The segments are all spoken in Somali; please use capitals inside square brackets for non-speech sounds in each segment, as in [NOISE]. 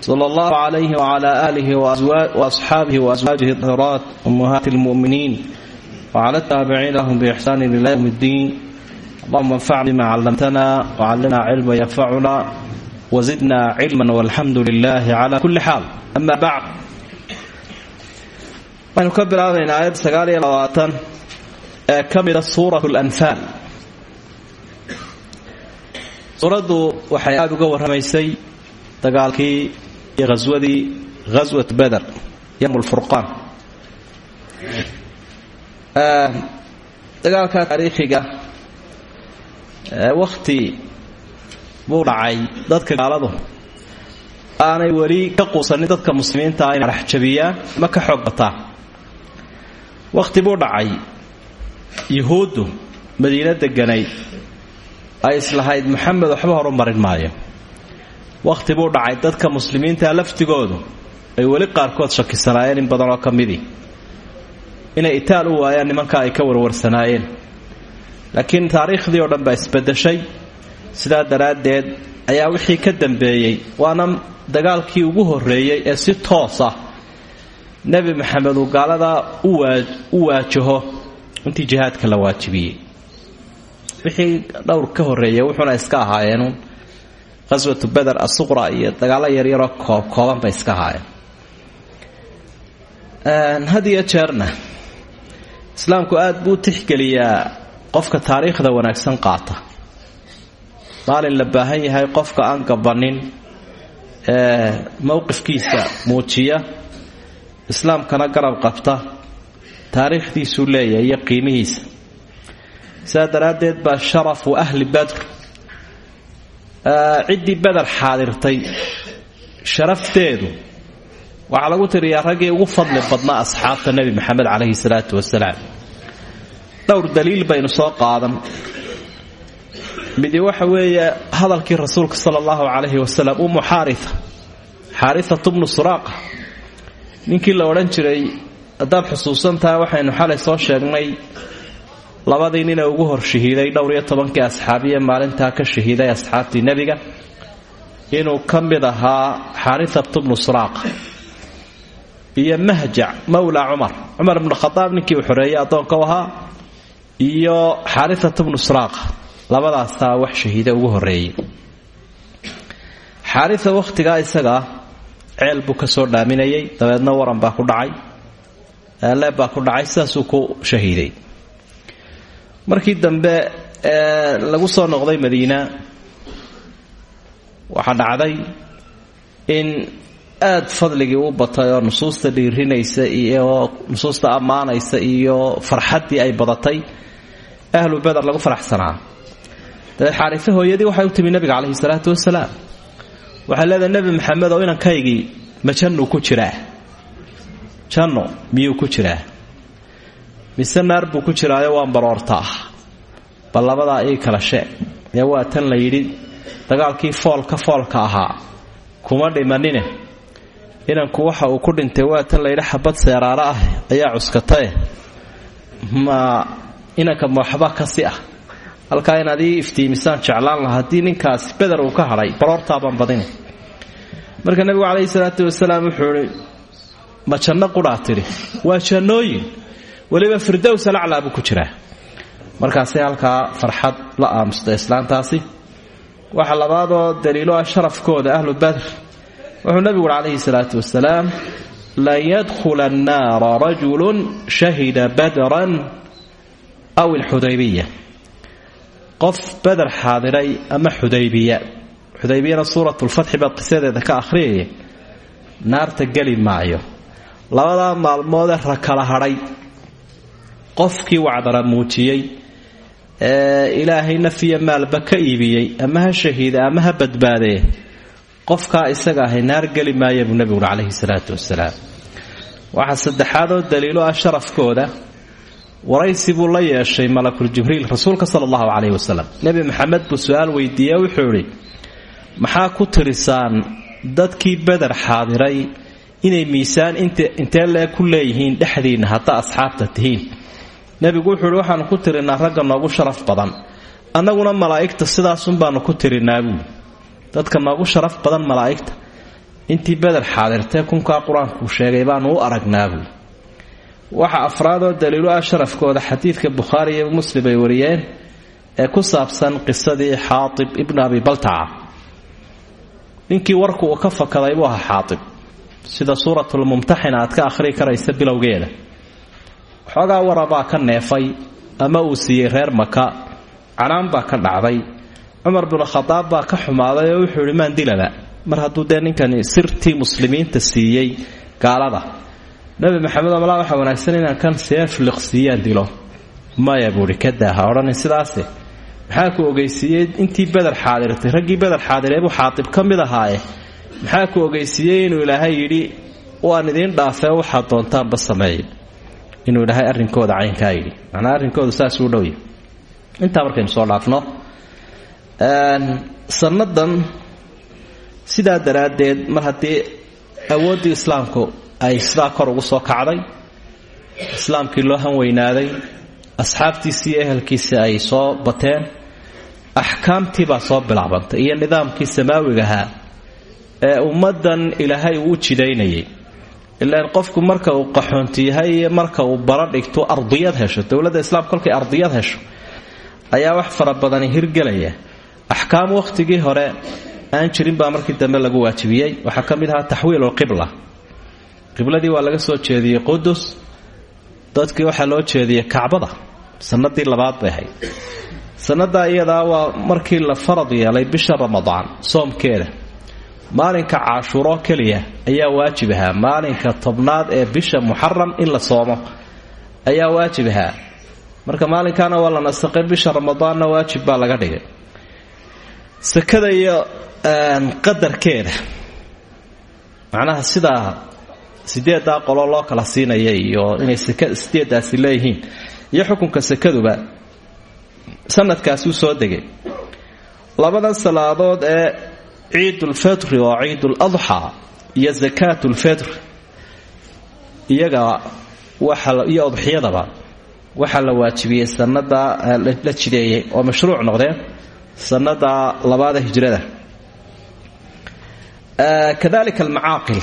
sal allahu calayhi wcala aalihi waasxaabihi waaswaajihi tahiraat ummahaati lmu'miniin wcala taabiciin lahum biixsaani ila ywm ddiin allahuma anfacna bima callamtana wcallimna cilma yanfacuna wazidna cilma walxamdu lilahi cala kulli xaal ama bacd waxaynu ka bilaabaynaa aayad sagaal iyo labaatan ee ka mida suurat lanfaal suuraddu waxay aada uga warramaysay dagaalkii iyo haswadii ghaswat beder yowm lfurqaan dagaalka taariikhiga wakhti buu dhacay dadka gaaladu aanay weli ka quusanin dadka muslimiintaa inay araxjabiyaan ma ka xoog wakhti buu dhacay yuhuuddu madiino deganayd ay islahayd maxamed waxba horu maayo wakhti buu dhacay. Dadka muslimiinta laftigoodu ay weli qaarkood shakisanaayeen in badan oo ka midii inay itaal u waayaan nimanka ay ka warwarsanaayeen. Laakiin taariikhdii oo dhan baa isbedeshay. Sidaa daraaddeed ayaa wixii ka dambeeyey. Waana dagaalkii ugu horreeyey ee si toos ah nebi maxamed uu gaaladaa u waajaho. Intii jihaadka la waajibiyey. Wixii dhowr ka horreeyay wuxuuna iska ahaayeenuun qaswatu beder asuqra iyo dagaallo yaryaroo koob kooban bay iska ahaayeen had iyo jeerna islaamku aada buu u tixgeliyaa qofka taariikhda wanaagsan qaata. Maalin la baahan yahay qofka aan gabanin ee mowqifkiisa muujiya islaamkana garab qabta taariikhdiisuu leeyahay iyo qiimihiisa. Sidaa daraaddeed baa sharafu ahli badr ciddii beder xaadirtay. Sharafteedu waxaa lagu tiriyaa raggii ugu fadli badnaa asxaabta nebi maxamed calayhi salaatu wasalaam. Dhowr daliil baynu soo qaadan. Midi waxa weeye hadalkii rasuulka sala allahu calayhi wasalam umu xaaria xaariatu bnu suraaqa. Ninkii la odhan jiray haddaad xusuusan tahay waxaynu xalay soo sheegnay labadii nina ugu hor shahiiday dhowr iyo tobankii asxaabiye maalintaa ka shahiiday asxaabtii nebiga inuu ka mid ahaa xaariatu bnu suraaqa iyo mahjac mawla cumar. Cumar ibnu khadaab ninkii uu xoreeyey addoonka u ahaa iyo xaariatu bnu suraaqa wax shahiida ugu horeeyey xaaria wakhtigaa isagaa ceel buu ka soo dhaaminayay dabeedna waran baa ku dhacay leeb baa ku dhacay sidaasuu ku shahiiday markii dambe ee lagu soo noqday madiina waxaa dhacday in aad fadligii u batay oo nusuusta dhiirinaysa iyo nusuusta ammaanaysa iyo farxaddii ay badatay ahlu beder lagu faraxsanaa. Dabeed xaarife hooyadii waxay u timi nabiga calayhi salaatu wasalaam waxay leedahay nebi maxamed oo inankaygii ma jannu ku jiraa? Janno miyuu ku jiraa mise naar buu ku jiraayo waan baroortaa. Bal labadaa ii kala sheeg ee waa tan la yidhi dagaalkii foolka foolka ahaa kuma dhimanine. Inanku waxa uu ku dhintay waa tan layidhi xabad seeraaro ah ayaa cuskatae ma inanka mooxba kasi ah. Halkaa inaad ii iftiimisaan jeclaan laha haddii ninkaasi beder uu ka hadhay baroortaabaan badina marka nebigu calayhi salaatu wasalaam wuxuu ihi ma janno qudhaa tidhi? Waa jannooyin weliba firdows alaclaa buu ku jiraa. Markaasay halkaa farxad la aamusta islaantaasi waxa labaadoo daliilo ah sharafkooda ahlu badr. Wuxuu nebigu uhi calayhi salaatu wasalaam lan yadkhula annaara rajulun shahida badran aw ilxudaybiya qof beder xaadiray ama xudaybiya xudaybiyana suurat lfatxi baad qisadeeda ka akhriyaya naarta geli maayo. Labadaa maalmoodee rakala hadhay qofkii wacdara muujiyey ee ilaahay nafiya maalba ka iibiyey ama ha shahiida ama ha badbaadee qofkaa isaga ahay naar geli maaya buu nebigu uri calayhi salaatu wasalaam waxaa saddexaadoo daliilo ah sharafkooda waraysi buu la yeeshay malakul jibriil rasuulka sala allahu caleyhi wasalam. Nebi maxamed buu su'aal weydiiye wuxuu idhi maxaa ku tirisaan dadkii beder xaadiray inay miisaan intee leeg ku leeyihiin dhexdiinna hadda asxaabta tihiin nebigu wuxuu ihi waxaanu ku tirinaa ragga noogu sharaf badan. Annaguna malaa'igta sidaasun baanu ku tirinaa dadka noogu sharaf badan malaa'igta intii beder xaadirtee kunkaa qur'aankuu sheegay baanu u aragnaa buuli waxa afraadoo daliilu ah sharafkooda xadiidka bukhaari iyo muslim ay wariyeen ee ku saabsan qisadii xaatib ibnu abi baltaca. Ninkii warku uu ka fakaday buu ahaa xaatib. Sida suuratulmumtaxina aad ka akhrii karaysa bilowgeeda xoogaa warabaa ka neefay ama uu siiyey reer maka canaan baa ka dhacday. Cumar binu khadaab baa ka xumaaday oo wuxuu ihi maan mar hadduu dee ninkani sirtii muslimiinta siiyey gaalada. Nabi maxamed malaa waxaa wanaagsan inaan kan seef liqsiiyaan dilo. Maya buuhi kadaa ha odhanin sidaase. Ku ogeysiiyey intii beder xaadirtay raggii beder xaadireebuu xaatib ka mid ahaaye. Maxaa ku ogeysiiyey inuu ilaahay yidhi waan idiin dhaafee waxaad doontaanba sameeye inuu ilaahay arrinkooda caynkaa yidhi. Macnaa arrinkoodu saasuu dhowya intaa markaynu soo dhaafno sannadan sidaa daraaddeed mar haddii awooddii islaamku ay sidaa kor ugu soo kacday islaamkii loo hanweynaaday asxaabtiisii iyo ehelkiisii ay soo bateen axkaamtii baa soo bilaabantay iyo nidaamkii samaawigahaa ee ummaddan ilaahay uu jidaynayay ilaan qofku marka uu qaxoonti yahay iyo marka uu baro dhigto ardiyad hesho dowladda islaamka kolkay ardiyad hesho ayaa wax fara badani hirgelaya. Axkaam wakhtigii hore aan jirin baa markii dambe lagu waajibiyey. Waxaa ka mid ahaa taxwiilulqibla qibladii waa laga soo jeediyey qudus dadkii waxaa loo jeediyey kacbada. Sanadii labaad bay ahayd. Sannadaa iyadaa waa markii la farad yeelay bisha ramadaan soomkeeda maalinka caashuuro keliya ayaa waajib ahaa. Maalinka tobnaad ee bisha muxaram in la soomo ayaa waajib ahaa. Marka maalinkaana waa la nasaqay bisha ramadaanna waajib baa laga dhigay. Sakada iyo qadarkeeda. Macnaha sidaa sideedaa qolo loo kala siinaya iyo inay sideedaasi leeyihiin iyo xukunka sakaduba sanadkaasuu soo degay. Labadan salaadood ee ciidulfitri oo ciiduladxaa iyo sakaatulfitr iyaga iyo udxiyadaba waxaa la waajibiyey sanada la jideeyey oo mashruuc noqdeen sanada labaada hijrada. Kadalika almacaaqil.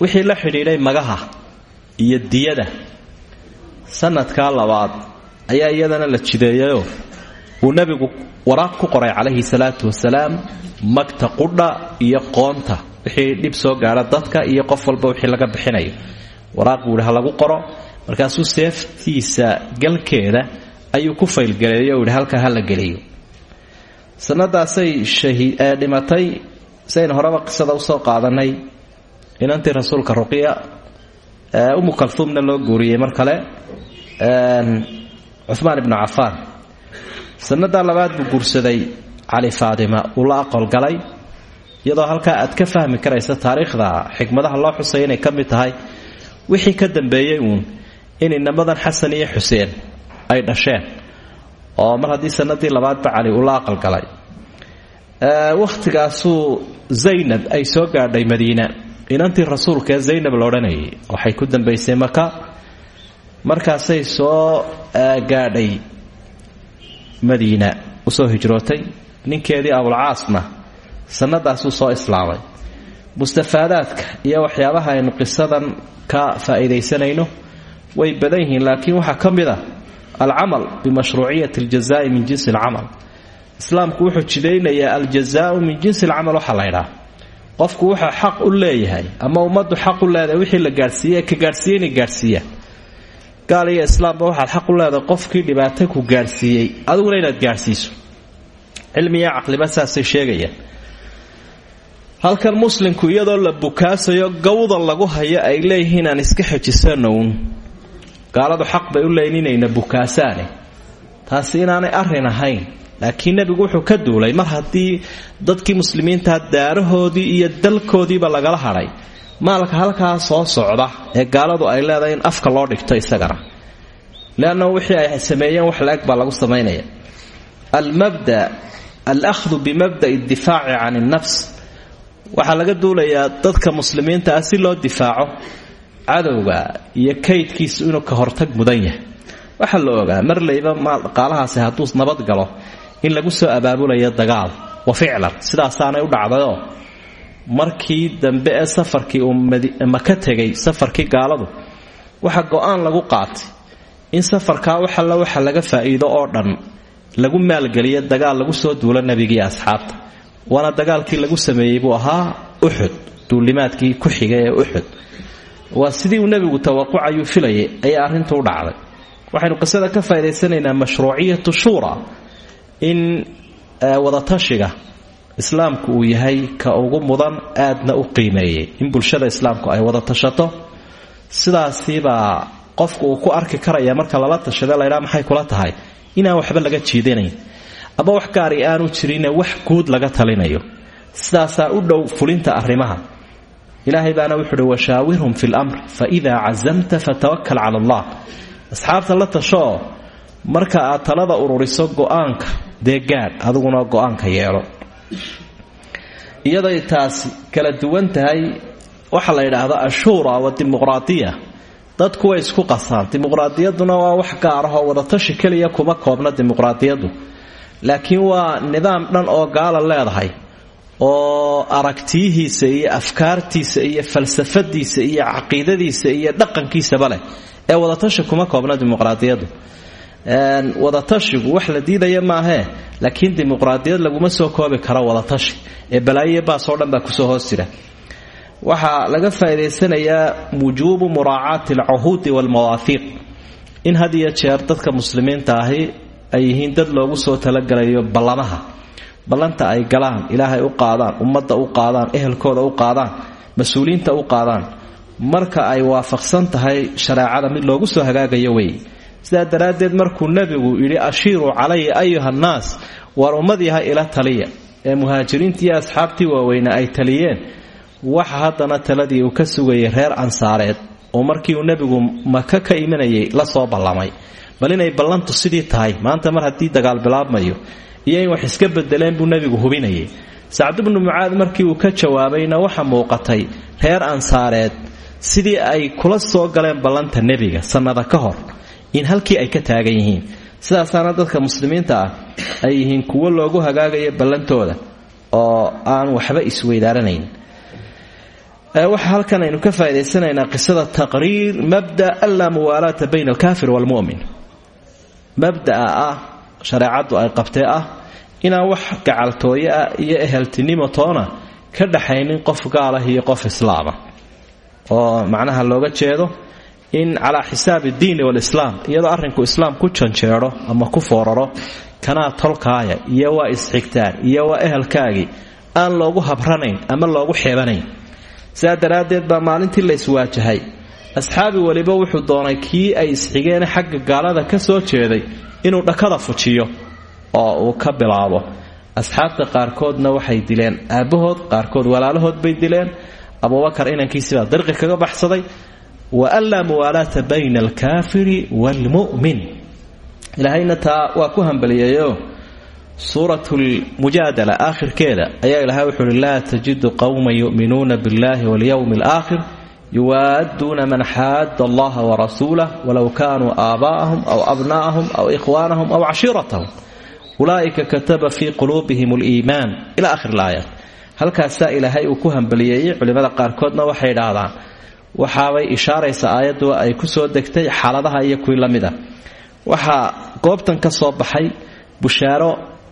Wixii la xidhiidhay magaha iyo diyada. Sanadkaa labaad ayaa iyadana la jideeyayoo uu nebigu waraaq ku qoray calayhi salaatu wasalaam magta qudha iyo qoonta. Wixii dhib soo gaadha dadka iyo qof walba wixii laga bixinayo. Waraaq buu ha lagu qoro. Markaasuu seeftiisa galkeeda ayuu ku faylgaleeyo o yidhi halkaa ha la geliyo sanadaasay dhimatay saynu horeba qisada u soo qaadanay inantii rasuulka ruqya umu kaltuumna loo guuriyey mar kale cumaan ibnu cafaan sannadaa labaad buu guursaday cali faadima uu la aqolgalay iyadoo halkaa aad ka fahmi karaysa taariikhda xikmadaha loo xusay inay ka mid tahay wixii ka dambeeyey uun in inamadan xasan iyo xuseen ay dhasheen oo mar haddii sanadii labaadba cali uu la aqalgalay wakhtigaasuu zaynab ay soo gaadhay madiina. Inantii rasuulkaee zaynab la odhanayay waxay ku dambaysay maka markaasay soo gaadhay madiina u soo hijrootay ninkeedii abulcaasna sanadaasuu soo islaamay. Mustafaadaadka iyo waxyaabaha aynu qisadan ka faa'iidaysanayno way badan yihiin laakiin waxaa ka mid a alcamal bimashruuciyati aljazaai min jinsi alcamal. Islaamku wuxuu jidaynayaa aljazaau min jinsi alcamal waxaa la ydhaha qofku wuxuu xaq u leeyahay ama ummaddu xaq u leedahay wixii la gaadhsiiye ka gaadhsiiye inay gaadhsiiyaan gaal iyo islaamba waxaad xaq u leedahay qofkii dhibaato ku gaadhsiiyey adiguna inaad gaadhsiiso cilmiya caqliba saasay sheegayaan. Halkan muslimku iyadoo la bukaasayo gawda lagu hayo ay leeyihiin aan iska xejisanown gaaladu xaq bay u leeyihiin inayna bukaasaane. Taasi inaanay arrin ahayn. Laakiin nebigu wuxuu ka duulay mar haddii dadkii muslimiintaa daarahoodii iyo dalkoodiiba lagala hadhay maalka halkaa soo socda ee gaaladu ay leedahay in afka loo dhigto isagana. Leanna wixii ay sameeyeen wax la-eg baa lagu samaynaya almabda alahdu bimabda'i difaaci can innafs waxaa laga duulayaa dadka muslimiinta ah si loo difaaco cadowga iyo kaydkiisu inuu ka hortag mudan yahay. Waxaa la ogaa marlayba dhaqaalahaasi hadduu nabad galo in lagu soo abaabulayo dagaal wa ficlan. Sidaasaanay u dhacdayoo markii dambe ee safarkii uu maka tegay safarkii gaaladu waxa go'aan lagu qaatay. In safarkaa wax alla waxa laga faa'iido oo dhan lagu maalgeliyo dagaal lagu soo duulo nebigii asxaabta. Waana dagaalkii lagu sameeyey buu ahaa uxud duulimaadkii ku xigay ee waa sidii uu nebigu tawaqucayuu filayay ayaa arrintu u dhacday. Waxaynu qisada ka faa'idaysanaynaa mashruuciyatu shuura in wadatashiga islaamku uu yahay ka ugu mudan aadna u qiimeeyey. In bulshada islaamku ay wada tashato sidaasibaa qofku uu ku arki karaya marka lala tashada laydhaa maxay kula tahay? Inaan waxba laga jiidanayn. Ama wax gaari aanu jirine wax guud laga talinayo. Sidaasaa u dhow fulinta arrimaha. Ilaahay baana wuxuuhi washaawirhum fi lamr fa idaa cazamta fatawakal cala allah. Asxaabta la tashooo marka aad talada ururiso go'aanka dee gaadh adiguna go'aanka yeelo iyaday taasi kala duwan tahay waxaa la yidhaahdaa ashuura wa dimuqraadiya. Dadku way isku qasaan. Dimuqraadiyaduna waa wax gaar ah oo wadatashi keliya kuma koobna dimuqraadiyaddu laakiin waa nidaam dhan oo gaala leedahay oo aragtiyihiisa iyo afkaartiisa iyo falsafadiisa iyo caqiidadiisa iyo dhaqankiisaba leh ee wadatashi kuma koobna dimuqraadiyaddu wadatashigu wax la diidaya maahee laakiin dimuqraadiyad laguma soo koobi karo wadatashi. Ee balaayiyo baasoo dhan baa ku soo hoos jira. Waxaa laga faa'idaysanayaa wujuubu muraacaati alcuhuudi waalmawaahiiq in had jeer dadka muslimiinta ahi ay yihiin dad loogu soo talagalayo ballamaha. Ballanta ay galaan ilaahay u qaadaan ummadda u qaadaan ehelkooda u qaadaan mas'uuliyiinta u qaadaan. Marka ay waafaqsan tahay shareecada mid loogu soo hagaagayo wey sidaa daraaddeed markuu nebigu yidhi ashiiruu calaya ayuha nnaas war ummadiiha ila taliya. Ee muhaajiriintii iyo asxaabtii waaweyne ay taliyeen waxa haddana taladii uu ka sugayay reer ansaareed oo markii uu nebigu maka ka imanayay la soo ballamay. Bal inay ballantu sidii tahay maanta mar haddii dagaal bilaabmayo iyo in wax iska bedeleen buu nebigu hubinayay. Sacd bnu mucaad markii uu ka jawaabayna waxa muuqatay reer ansaareed sidii ay kula soo galeen ballanta nebiga sannada ka hor in halkii ay ka taagan yihiin. Sidaasaana dadka muslimiinta ah ay yihiin kuwo loogu hagaagayo ballantooda oo aan waxba isweydaaranayn waxa halkan aynu ka faa'idaysanaynaa qisada taqriir mabda anlaa muwaalaata bayna alkaafir waalmu'min. Mabda'a ah shareecaddu ay qabtee ah inaan wax gacaltooyo ah iyo eheltinimo toona ka dhaxaynin qof gaalah iyo qof islaama oo macnaha looga jeedo in calaa xisaabi diini walislaam iyadoo arrinku islaam ku janjeedho ama ku fooraro kanaa tolkaaya iyo waa isxigtaan iyo waa ehelkaagii aan loogu habranayn ama loogu xeebanayn. Sidaa daraaddeed maalintii la iswaajahay. Asxaabi weliba wuxuu doonay kii ay isxigeene xagga gaalada ka soo jeeday inuu dhakada fujiyo oo uu ka bilaabo. Asxaabta qaarkoodna waxay dileen aabbahood qaarkood walaalahood bay dileen. Abubakar inankiisibaa darqi kaga baxsaday wa anlaa muwaalaata bayna alkaafiri waalmu'min ilaahayna taa waa ku hambaliyeeyo suurat lmujaadala aakhirkeeda ayaa ilahay wuxuu uhi laa tajidu qowman yu'minuuna biاllahi walyowmi alaakhir yuwaaduuna man xaada allaha warasuulah walow kaanuu aabaa'ahum aw abna'ahum aw ikhwaanahum aw cashiiratahum ulaa'ika kataba fii quluubihim aliimaan ila akhir ilaayaat halkaasaa ilaahay uu ku hambaliyeeyey culimmada qaarkoodna waxay idhaahdaan waxaabay ishaaraysa aayaddu ay ku soo degtay xaaladaha iyo kuwii la mid a waxaa goobtan ka soo baxay bushaaro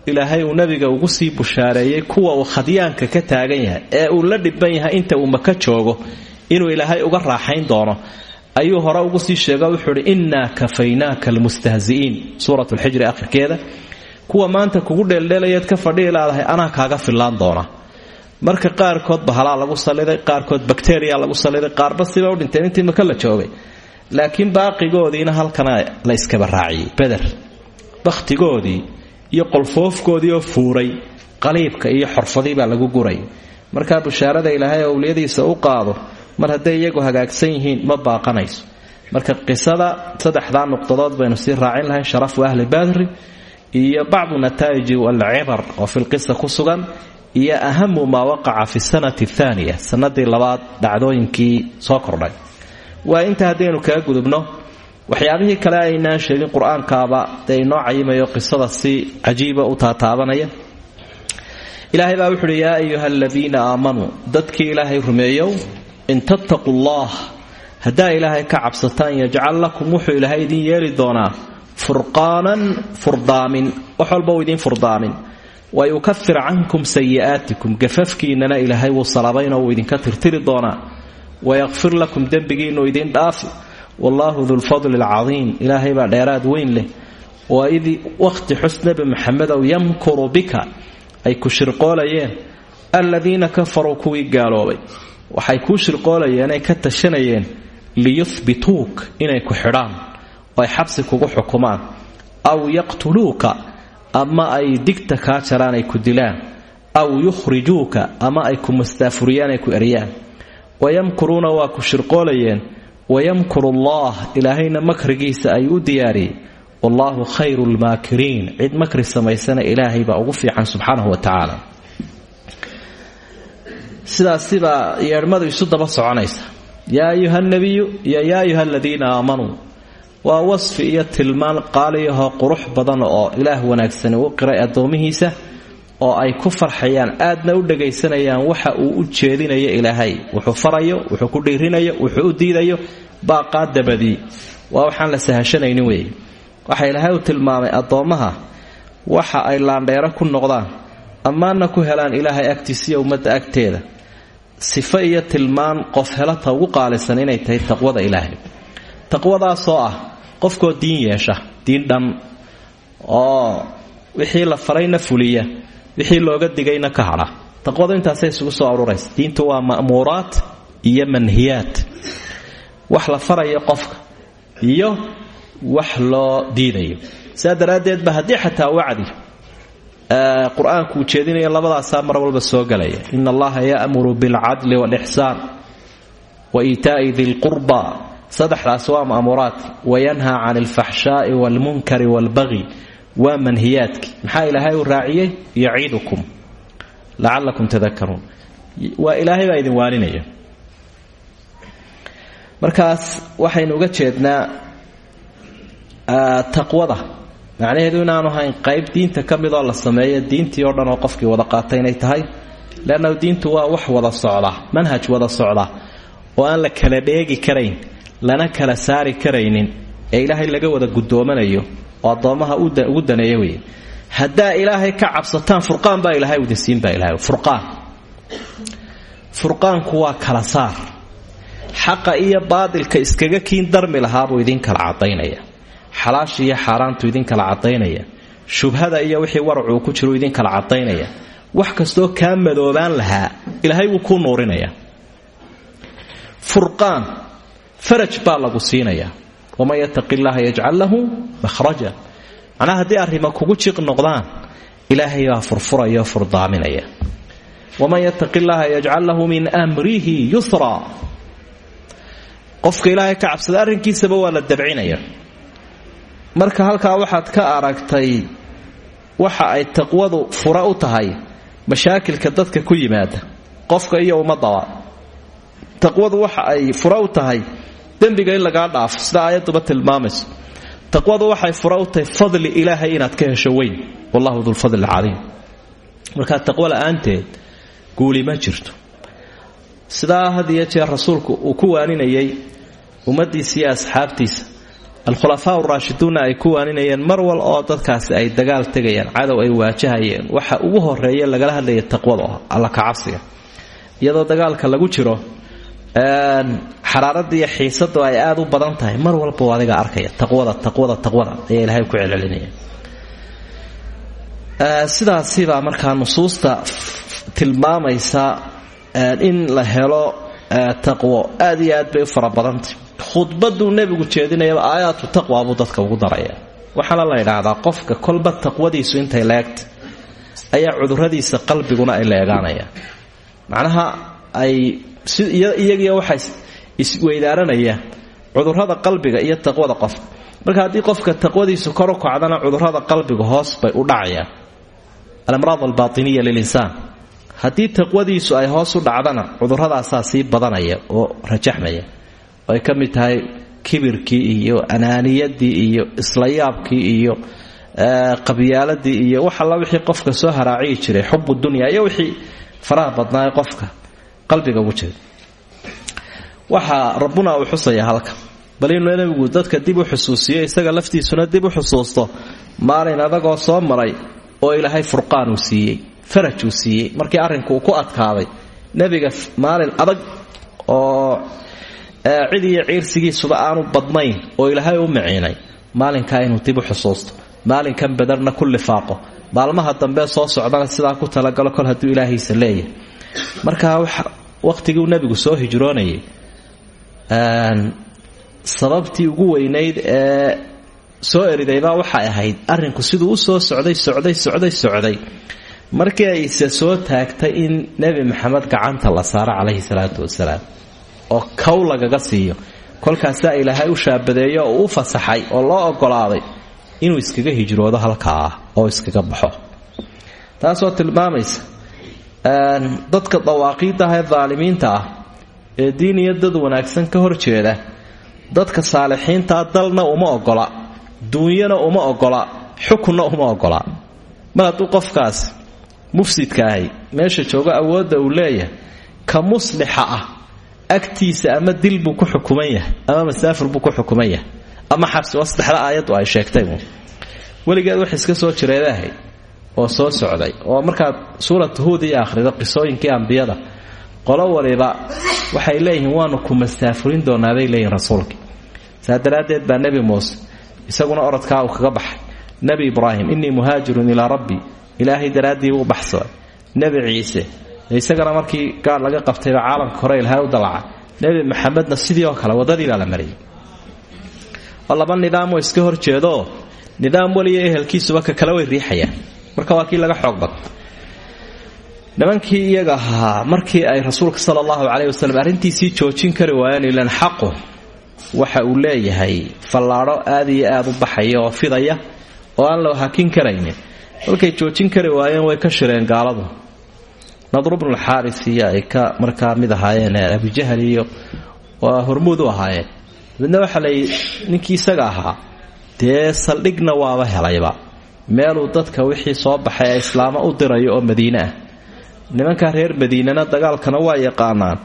ilaahay uu nabiga ugu sii bushaareeyey kuwa uu khadyaanka ka taagan yahay ee uu la dhiban yahay inta uu maka joogo inuu ilaahay uga raaxayn doono. Ayuu hore ugu sii sheego wuxuu uhi innaa kafaynaaka almustahzi'iin. Suurat lxijri akhirkeeda. Kuwa maanta kugu dheeldheelayaed ka fadhihi laadahay anaa kaaga fillaan doona marka qaarkood bahalaa lagu saliday qaarkood bakteriya lagu saliday qaarba siba u dhinteen intii maka la joogay. Laakiin baaqigoodiina halkana la iskaba raaciyey. Beder bakhtigoodii iyo qolfoofkoodii oo fuuray qaliibka iyo xorfadii baa lagu guray. Markaa bushaarada ilaahay owliyadiisa u qaado mar hadday iyagu hagaagsan yihiin ma baaqanayso. Marka qisada saddexdaa nuqdadood baynu sii raacin lahay sharafu ahli badri iyo bacdu nataa'iji alcibar oo fi lqisa ku sugan iyo ahamu maa waqaca fi sanati athaniya sanadii labaad dhacdooyinkii soo kordhay. Waa inta haddaynu kaga gudubno waxyaabihii kale aynaan sheegin qur'aankaaba dee inoo cayimayo qisada si cajiiba u taataabanaya. Ilaahay baa wuxuuhi yaa ayuha aladiina aamanuu dadkii ilaahay rumeeyow in tattaquu allah ilaahay ka cabsataan yajcal lakum wuxuu ilaahay idin yeeli doonaa furqaanan furdaamin. Wax walba uu idiin wa yukafir cankum sayi'aatikum gafafkiinnana ilaahay wuu salabaynoo wuu idinka tirtiri doonaa. Wayakfir lakum dembigiinnu idin dhaafi. Wallaahu dulfadli alcadiim ilaahay baa dheeraad weyn leh. Waa idi wakhti xus nebi maxamedow yamkuru bika ay ku shirqoolayeen. Aladiina kafaruu kuwii gaaloobay waxay kuu ka tashanayeen liyuhbituuk inay ku xidhaan. Oo ay xabsi kugu xukumaan. Aw yaqtuluuka ama ay digta kaa jaraan ay ku dilaan. Aw yukhrijuuka ama ay ku mastaafuriyaan ay ku eryaan wayamkuruuna waa ku shirqoolayeen. Wayamkuru allah ilaahayna makrigiisa ay u diyaariyey wallaahu khayru lmaakiriin cid makri samaysana ilaahay baa ugu fiican subxaanahu wa tacaala. Sidaasibaa yeedhmadu isu daba soconaysa. Yaa ayuha nabiyu iyo ayuha aladiina aamanuu waa wasfi iyo tilmaan qaaliyahoo qurux badan oo ilaah wanaagsani u qiray addoomihiisa oo ay ku farxayaan aadna u dhagaysanayaan waxa uu u jeedinayo ilaahay. Wuxuu farayo wuxuu ku dhiirinayo wuxuu u diidayo baaqaa dabadii waa waxaan la sahashanaynin weeye waxa ilaahay u tilmaamay addoommaha waxa ay laandheero ku noqdaan ammaanna ku helaan ilaahay agtiisiiyo ummadda agteeda. Sifo iyo tilmaan qof helata ugu qaalisan inay tahay taqwada ilaahay. Taqwadaasoo ah qofkoo diin yeesha diin dhan oo wixii la farayna fuliya wixii looga digayna ka hadha taqwadu intaasay isugu soo ururaysa diintu waa ma'muuraat iyo manhiyaat. Wax la farayo qofka iyo wax loo diidayo. Sidaa daraaddeed ba haddii xataa wacdi qur'aanku uu jeedinayo labadaasaa mar walba soo galaya. Ina allaha ya'muru bilcadli walixsaan wa iitaa'i dilqurba saddexdaas waa ma'muuraat wayanhaa can alfaxshaa'i waalmunkari waalbagyi waa manhiyaadkii maxaa ilaahay uu raaciyey? Yaciidukum. Lacalakum tadakaruun waa ilaahay baa idin waaninaya. Markaas waxaynu uga jeednaa taqwada. Macnaheedu inaanu hayn qayb diinta ka midoo la sameeyo diintii oo dhan oo qofkii wada qaatay inay tahay. Leanna diintu waa wax wada socda wada socda oo aan la kala dheegi karayn lana kala saari karaynin. Ee ilaahay laga wada gudoomanayo oo addoommaha ugu daneeya wey haddaa ilaahay ka cabsataan furqaan baa ilaahay udinsiin baa ilahay furqaan. Furqaanku waa kala saar. Xaqa iyo baadilka iskaga kiin darmi lahaabuu idin kala cadaynaya xalaasha iyo xaaraantu idin kala cadaynaya shubhada iyo wixii waracuu ku jiru idin kala cadaynaya wax kastoo kaa madoobaan lahaa ilaahay wuu kuu nuurinaya furqaan faraj baa lagu siinayaa. Waman yataqi llaha yajcal lahu mahraja macnaha haddii arrimo kugu jiq noqdaan ilaahay baa furfuraya furdaaminaya. Waman yataqi llaha lahu min mrihi yusra. Qofka ilaahay ka cabsada arrinkiisaba waa la dabcinaya. Marka halkaa waxaad ka aragtay waxa ay taqwadu fura u tahay mashaakilka dadka ku yimaada qofka iyo ummadaba. Taqwadu waxa ay fura u tahay dembiga in lagaa dhaafo sida aayadduba tilmaamayso. Taqwadu waxay fura u tahay fadli ilaahay inaad ka hesho weyn. Wallahu dulfadli alcadiim markaa taqwo la'aanteed guuli ma jirto. Sidaa had iyo jeer rasuulku uu ku waaninayay ummadiisa iyo asxaabtiisa alkhulafaa raashiduunna ay ku waaninayeen mar wal oo dadkaasi ay dagaal tegayaan cadow ay waajahayeen waxa ugu horreeya lagala hadlaya taqwada alla kacabsiga iyadoo dagaalka lagu jiro xaraaradda iyo xiisadu ay aada u badan tahay. Mar walba adiga arkaya taqwada taqwada taqwada ayaa ilaahay ku celcelinaya. Sidaasibaa markaa nusuusta tilmaamaysa in la helo taqwo aad iyo aad bay u fara badantay khudbaduu nebigu jeedinayaba aayaatu taqwa buu dadka ugu daraya. Waxaana la idhaahdaa qofka kolba taqwadiisu intay leegta ayaa cuduradiisa qalbiguna ay leegaanayaan macnaha ay iyagiyo waxaa isweydaaranaya cudurrada qalbiga iyo taqwada qofka marka haddii qofka taqwadiisu kor u kacdana cudurrada qalbiga hoos bay u dhacayaan. Alamraad albaatiniya lilinsaan. Haddii taqwadiisu ay hoos u dhacdana cudurradaasaa badanaya oo rajaxmaya. Ay ka tahay kibirkii iyo anaaniyadii iyo islayaabkii iyo qabyaaladii iyo wax alla wixii qofka soo haraaciyi jiray xubu dunya iyo wixii faraha badnaa ee qofka qalbiga ugu jira waxaa rabbuna uu xusaya halka. Bal inuu nebigu dadka dib u xusuusiyo isaga laftiisuna dib u xusuusto maalin adagoo soo maray oo ilaahay furqaan uu siiyey faraj uu siiyey markii arrinku uu ku adkaaday nebiga maalin adag oo cid iyo ciirsigiisuba aanu badnayn oo ilaahay u miciinay maalinkaa inuu dib u xusuusto maalinkan badarna ku lifaaqo. Maalmaha dambe soo socdana sidaa ku talagalo kol hadduu ilaahiisa leeyahay markaa wakhtigii nebigu soo hijroonayay sababtii ugu weynayd ee soo eridaybaa waxay ahayd arrinku siduu u soo socday socday socday socday. Markii ay ise soo taagtay in nebi maxamed gacanta la saaro calayhi salaatu wasalaam oo kow lagaga siiyo kolkaasaa ilaahay u shaabadeeyo oo u fasaxay oo loo ogolaaday inuu iskaga hijroodo halkaa oo iskaga baxo. Taasoo tilmaamaysa dadka dawaaqiidda ah ee daalimiinta ah ee diin dad wanaagsan ka horjeeda dadka saalixiintaa dalna uma ogola duunyana uma ogola xukunna uma ogola. Mar qofkaas mufsidka meesha joogo awoodda uu leeyahay ka muslixa ah agtiisa ama dil ku xukuman ama masaafir buu ku xukuman ama xabsi waa saddexda aayaddu ay sheegtay weligeed wax iska soo jireedahay oo soo socday. Oo markaad suurat huud iyo akhrido qisooyinkii ambiyada qolo waliba waxay leeyihiin waanu ku mastaafurin doonaa bay leeyihiin rasuulkii. Saa daraaddeed baa nebi muuse isaguna orodkaa uu kaga baxay. Nebi ibraahim innii muhaajirun ilaa rabbi. Ilaahay daraaddii uu baxsaday. Nebi ciise isagana markii gaar laga qabtayba caalamka hore ilaahay u dalaca. Nebi maxamedna sidii oo kale waddadii baa la mariyay. Oo laba nidaamoo iska hor jeedooo nidaam weliya ehelkiisuba ka kale way riixayaan marka waa kii laga xoog bada nimankii iyaga ahaa markii ay rasuulka sala allahu caleyhi wasallam arrintiisii joojin kari waayeen ilan xaqu waxa uu leeyahay fallaadho aad iyo aad u baxaya oo fidaya oo aan la hakin karaynin kolkay joojin kari waayeen way ka shireen gaaladu. Nadru bnulxaaris iyo ay ka markaa mid ahaayeen abujahal iyo waa hormuud u ahaayeen. Midna waxaa lay ninkii ahaa dee saldhigna waaba helayba meeluu dadka wixii soo baxay ee islaamo u dirayo oo madiine ah. Nimanka reer madiinana dagaalkana waa yaqaanaan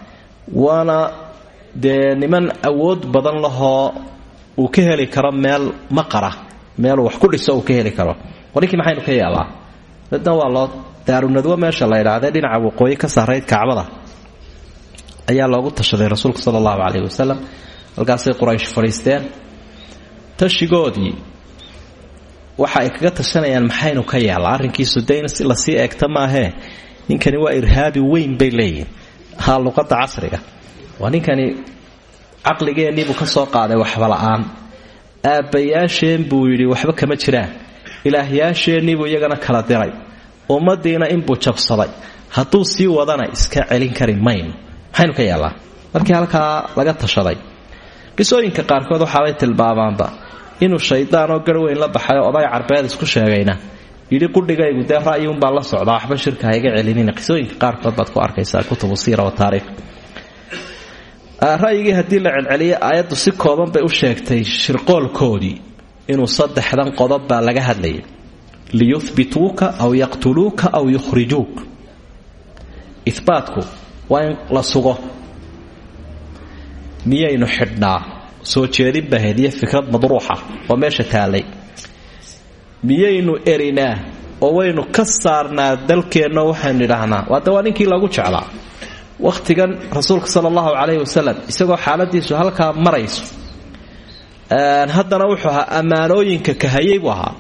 waana dee niman awood badan lahoo uu ka heli karo meel maqara meeluu wax ku dhiso uu ka heli karo. Warinkii maxaynu ka yeelaa dadna waa loo daarunadwo meesha la ydhahdee dhinaca waqooyi ka sarrayd kacbada ayaa loogu tashaday rasuulka sala allahu caleyhi halkaasay quraysh fadhiisteen. Tashigoodii waxa ay kaga tashanayaan maxaynu ka yeelaa arrinkiisu de in la sii eegta maahee ninkani waa irhaabi weyn bay leeyihiin ha luqadda casriga. Waa ninkani caqligeenniibuu ka soo qaaday waxba la'aan. Aabbayaasheen buu yidhi waxba kama jiraan. Ilaahyaasheenniibuu iyagana kala diray. Ummadiina inbuu jabsaday. Hadduu sii wadana iska celin kari mayno. Maxaynu ka yeelaa markii halkaa laga tashaday. Qisooyinka qaarkood waxaabay tilmaamaanba inuu shaydaan oo garweyn la baxay oday carbeed isku sheegayna. Yidhi qudhigaygu dee ra'yuunbaa la socdaa waxba shirka ha celinina qisooyinka qaarkood baad ku arkaysaa kutubu siira wa taariikh. Ra'yigii haddii la celceliya aayaddu si kooban bay u sheegtay shirqoolkoodii inuu saddexdan qodob baa laga hadlayay. Liyuhbituuka aw yaqtuluuka aw yukhrijuuk. Ihbaatku waa in la sugo. Miyaynu xidhnaa soo jeedin bahayd iyo fikrad madruuxa oo meesha taallay miyaynu erinaa oo waynu ka saarnaa dalkeenno waxaynu idhaahnaa waade waa ninkii lagu jeclaa. Wakhtigan rasuulka sala allahu calayhi isagoo xaaladiisu halkaa marayso haddana wuxuu ahaa ammaanooyinka ka hayay buu ahaa.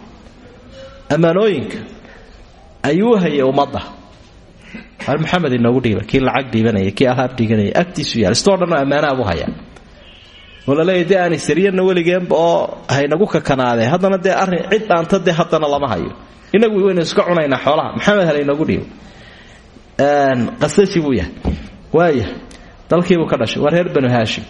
Ammaanooyinka ayuu hayay ummadda. Maxamed inoogu dhiiba kii lacag dhiibanaya kii alaab dhiiganaya agtiisu yaal istoo dhanoo ammaanaha buu hayaa oo laleeya dee aanay sariyana weligeenba oo haynagu kakanaadee haddana dee arrin cid dhaanta dee haddana lama hayo. Inagu waynu iska cunaynaa xoolaha. Maxamed halaynoogu dhiibo qasaji buu yahay. Waaya dalkiibuu ka dhashay. Waa reer banu haashim.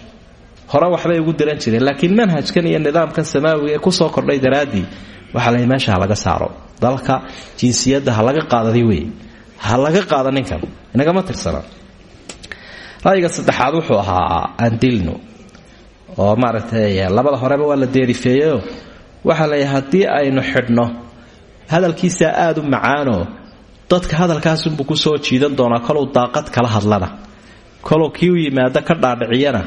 Hore waxbay ugu diran jireen laakiin manhajkan iyo nidaamkan samaawiga ee ku soo kordhay daraaddii waxaa la meesha halaga saaro. Dalka jinsiyadda ha laga qaadaday wey ha laga qaada ninkan inagama tirsana ra'yiga saddexaad wuxuu ahaa andilno oo maaragtay labada horeba waa la deerifeeyeyo waxaa layahay haddii aynu xidhno hadalkiisaa aada u macaanoo dadka hadalkaasunbuu ku soo jiidan doonaa koluu daaqad kala hadlana. Koluu kii u ka dhaadhiciyana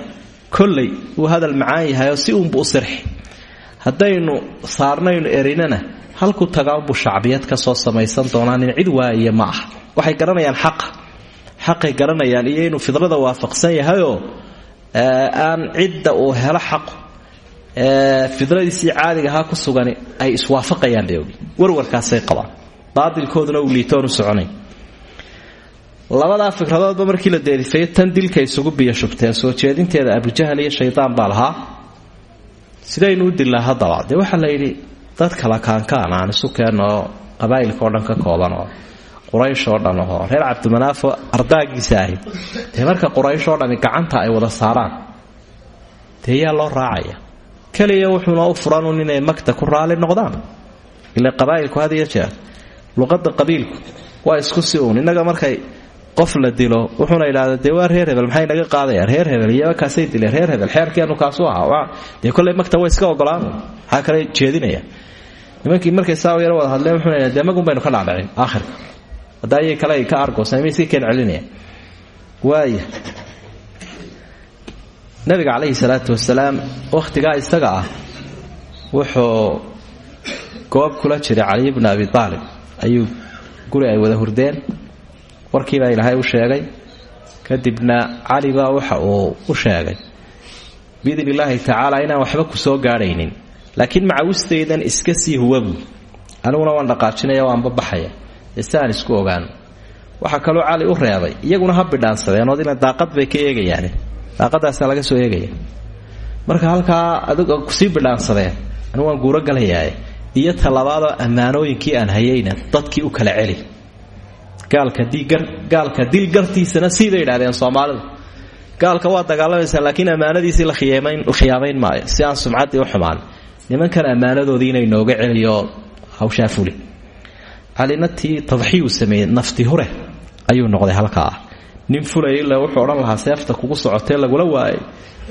kolley uu hadal macaan yahayoo si uunbu u sirxi. Haddaynu saarnaynu erinana halku tagaanbuu shacbiyad ka soo samaysan doonaa nin cid waaye ma ah waxay garanayaan xaqa. Xaqay garanayaan iyo inuu fidrada waafaqsan yahayoo aan cidda uu helo xaqu fidradiisii caadiga ahaa ku sugani ay iswaafaqayaan dheogi warwarkaasay qabaan. Baadilkooduna uu liitoonu soconay. Labadaa fikradoodba markii la deerifeeyey tan dilka isugu biyo soo jeedinteeda abujahal iyo shaydaan baa lahaa sidaynu u dilnaa haddaba la yidhi dad kala kaankaan aan isu keenoo qabaa'ilka oo dhan ka koobanoo quraysh oo dhan ahoo reer cabdimanaafo ardaagiisa ahi dee marka quraysh oo dhani gacanta ay wada saaraan. Dee yaa loo raacaya. Keliya wuxuuna u furanun inay magta ku raali noqdaan. Ila qabaa'ilku had jeer luqadda qabiilku waa isku si uun. Markay qof la dilo wuxuuna idhahda dee waa reer hebel maxay naga qaadayaan reer hebel iyaba kaasay dileen reer hebel xeerkeenu kaasu ahaa. Dee kolley magta way iska ogolaan maxaa kale jeedinaya. Nimankii markay saa yaro wada hadleen wuxuuna dee magun baynu ka aakhirka hadda ayay kale ay ka argoosan may sii keen celinayaan waaya nabiga calayhi salaatu wasalaam wakhtigaa isaga ah wuxuu goob kula jiray caliy bni abi aalib ayuu guri ay wada hurdeen. Warkiibaa ilaahay u sheegay. Kadibna cali baa waxa uu u sheegay. Biidn illaahi tacaala inaan waxba ku soo gaadhaynin laakiin macawistaydan iska sii huwabu aniguna waan dhaqaajinaya waanba baxaya aan isku ogaano waxaa kaloo cali u reebay iyaguna ha bidhaansadeenoo ila daaqad bay ka eegayaane daaqadaasaa laga soo eegaya. Marka halkaa adig ku sii bidhaansadeen anigu waan guuro galayaaye iyo talabaadoo ammaanooyinkii aan hayayna dadkii u kala celi. Gaalka dil gartiisana siibay idhahdeen soomaalidu. Gaalka waa dagaalamaysaa laakiin ammaanadiisii la khiyaamayn maayo. Si aan sumcaddii u xumaan nimankan ammaanadoodii inay nooga celiyo hawshaa fuli calina tii tadxiyuu sameeyey nafti hure ayuu noqday halkaa. Nin fulay ila wuxuu odhan lahaa seefta kugu socotee lagula waayay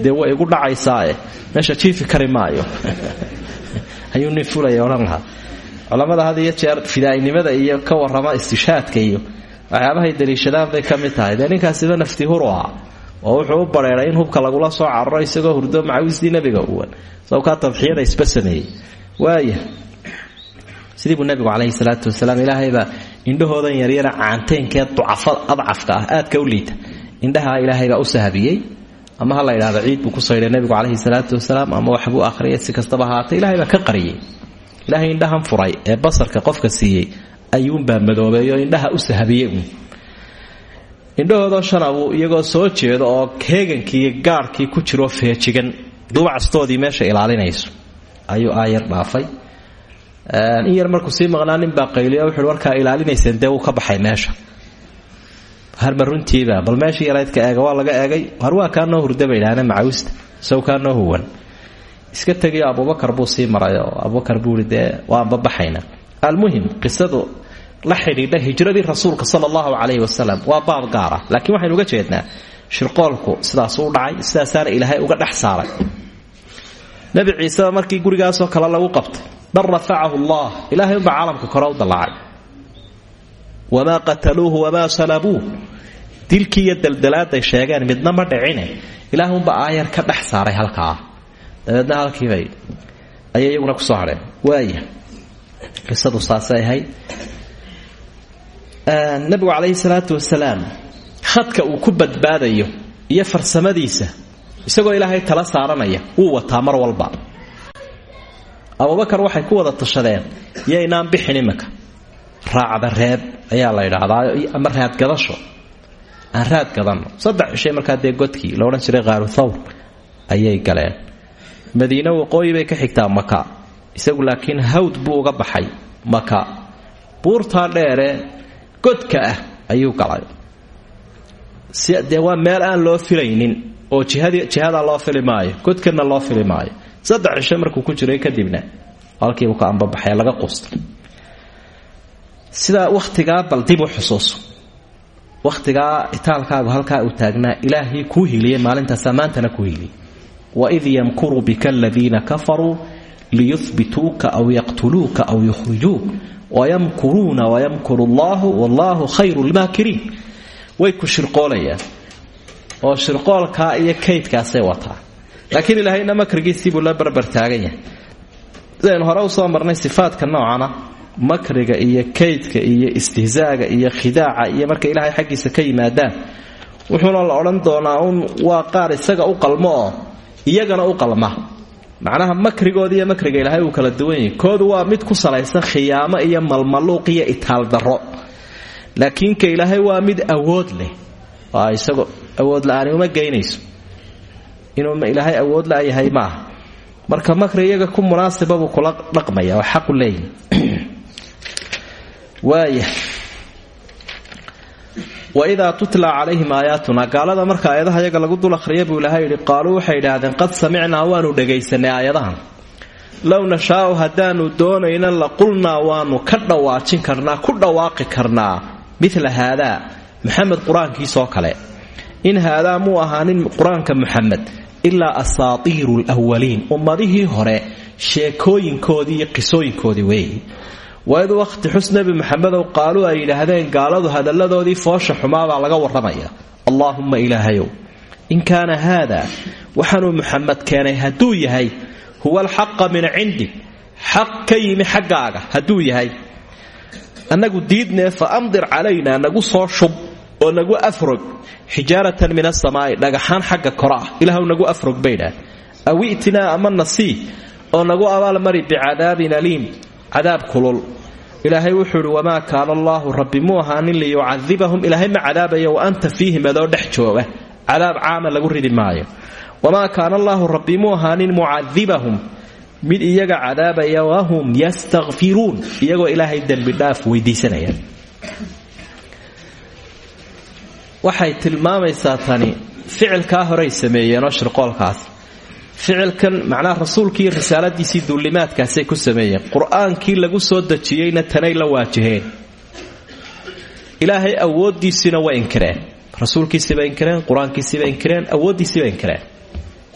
dee way igu dhacaysaae? Meesha jiifi kari [LAUGHS] ayuu nin fulaya odhan lahaa. Culamada had jeer fidaa'inimada iyo ka warrama istishaadka iyo waxyaabahay daliishadaan bay ka mid tahay. Dee ninkaasiba nafti huru ah oo wuxuu bareeray in hubka lagula soo cararo isagoo hurdo macawisdii nabiga uwan sababkaa tadxiyada isba sameeyey. Waaya sidii buu nabigu calayhi salaatu wasalaam ilaahaybaa indhahoodan yaryara caanteenkee ducafa adcafka ah aadka u liita. Indhaha ilaahaybaa u sahabiyey. Ama ha la ciid buu ku saydhay nabigu calayhi salaatu wasalaam ama waxbuu akhriyay si kastaba ahaatay ilahay baa ka qariyey. Ilaahay indhahan furay ee basarka qofka siiyey ayuunbaa madoobeeyo indhaha u sahabiyey uun indhahoodoo iyagoo soo jeedo oo keegankii gaarhkii ku jiroo feejigan. Dubacastoodii meesha ilaalinayso. Ayuu aayar dhaafay in yar markuu sii maqnaa nin baa qayliyo wuxuui warkaa ilaalinayseen dee ka baxay meesha. Harma runtiiba bal meeshii yaraydka eega waa laga eegay har waa kaa noo hurda macawista isaw kaa huwan. Iska tegiyo abubakar buu sii maray oo abubakar buui dee waanba baxayna. Almuhim qisadu la xidhiidha hijradii rasuulka sala allahu calayhi wasalam waa baab gaara laakiin waxaynu uga jeednaa shirqoolku sidaasuu dhacay sidaasaana ilaahay uga dhex saaray nebi ciiseba markii gurigaasoo kale lagu qabtay bal rafacahu allah. Ilahay unbaa caalamka kore u dallacay. Wamaa qataluuhu wamaa salabuuh. Dilkii iyo daldalaaday sheegeen midna ma dhicine. Ilaah unbaa aayar ka dhex saaray halkaa. Dabeedna halkiibay ayay iyaguna ku soo hadheen. Waaya qisadu saasay ahayd. Nabigu calayhi salaatu khadka uu ku badbaadayo iyo farsamadiisa isagoo ilaahay tala saaranaya wuu wataa mar walba. Abubakar waxay ku wada tashadeen yaynaan bixin iminka. Raacda reeb ayaa la yidhaahdaa ama raadgadasho aan raad gadanno. Saddex cishay markaa dee godkii la jiray khaaru thawr ayay galeen. Madiine waqooyi bay ka xigtaa maka isagu laakiin hawd buu uga baxay maka buurtaa dheere godka ah ayuu galay. Dee waa meel aan loo filaynin oo jihadaa loo fili maayo godkana loo fili maayo. Saddex cisho markuu ku jiray kadibna halkiibu ka ambabaxay laga quusta sidaa wakhtigaa bal dib u xusuuso. Wakhtigaa itaalkaagu halkaa uu taagnaa ilaahii kuu hiliyay maalintaasaa maantana ku hiliyay. Waid yamkuru bika aladiina kafaruu liyuhbituuka aw yaqtuluuka aw yukhrijuuk wayamkuruuna wayamkuru allahu wallahu khayru lmaakiriin way ku shirqoolayaan oo shirqoolkaa iyo kaydkaasay wataa. Laakiin ilaahayna makrigiisiibuu la barbar taagan yahay sidaynu hore u soo marnay sifaadka noocana makriga iyo kaydka iyo istihzaaga iyo khidaaca iyo marka ilaahay xaggiisa ka yimaadaan wuxuuna la odhan doonaa un waa qaar isaga u qalmo iyagana u qalma. Macnaha makrigooda iyo makriga ilaahay uu kala duwan yahay. Koodu waa mid ku salaysan khiyaamo iyo malmaluuq iyo itaal darro. Laakiin ka ilaahay waa mid awood leh. Waa isagoo awood la'aani uma geynayso. Inuu ilaahay awood la-yahay maaha. Marka makri iyaga ku munaasiba kula dhaqmaya waa xaqu leeyihi [CLEARS THROAT] waaya waidaa tutla calayhim aayaatuna gaalada marka aayadaha yaga lagu dul akhriya buu ilaahay yidhi qaaluu waxay idhaahdeen qad samicnaa waanu dhagaysanay aayadahan. Low nashaau haddaanu doonayna la qulnaa waanu ka dhawaajin karnaa ku dhawaaqi karnaa mila haadaa maxamed qur'aankiisoo kale in haadaa muu ahaanin qur'aanka muxamed ilaa asaatiiru lwaliin ummadihii hore sheekooyinkoodii iyo qisooyinkoodii weeye waid wakhti xus nebi maxamedow qaaluu ay yidhaahdeen gaaladu hadalladoodii foosha xumaabaa laga warramaya. Allaahumma ilaahayow in kaana haadaa waxaanuu muxamed keenay hadduu yahay huwa alxaqa min cindik xaq ka yimi xaggaaga yahay. Annagu diidnee fa amdir calaynaa nagu soo shub oo nagu afrog xijaaratan min asamaa'i dhagaxaan xagga kore ah. Ilaahw nagu afrog baydhaah aw i'tinaa oo nagu abaalmari bicadaabin aliim cadaab kulul. Ilaahay wuxuu idhi wamaa kaana allaahu rabbi. Muu ahaanin liyucadibahum ilaahay ma cadaabaya wa anta fiihim adoo dhex jooga. Cadaab caama lagu ridi maayo. Wamaa kaana allaahu rabbi. Muu ahaanin mucadibahum mid iyaga cadaabaya wahum yastakfiruun iyagoo ilaahay dembidhaaf weydiisanayaan waxay tilmaamaysaa tani ficilkaa horey sameeyeenoo shirqoolkaas. Ficilkan macnaha rasuulkii risaaladiisii duulimaadkaasay ku sameeyeen. Qur'aankii lagu soo dejiyeyna tanay la waajaheen. Ilaahay awooddiisiina way inkireen. Rasuulkiisiiba inkireen qur'aankiisiiba inkireen awooddiisiiba inkireen.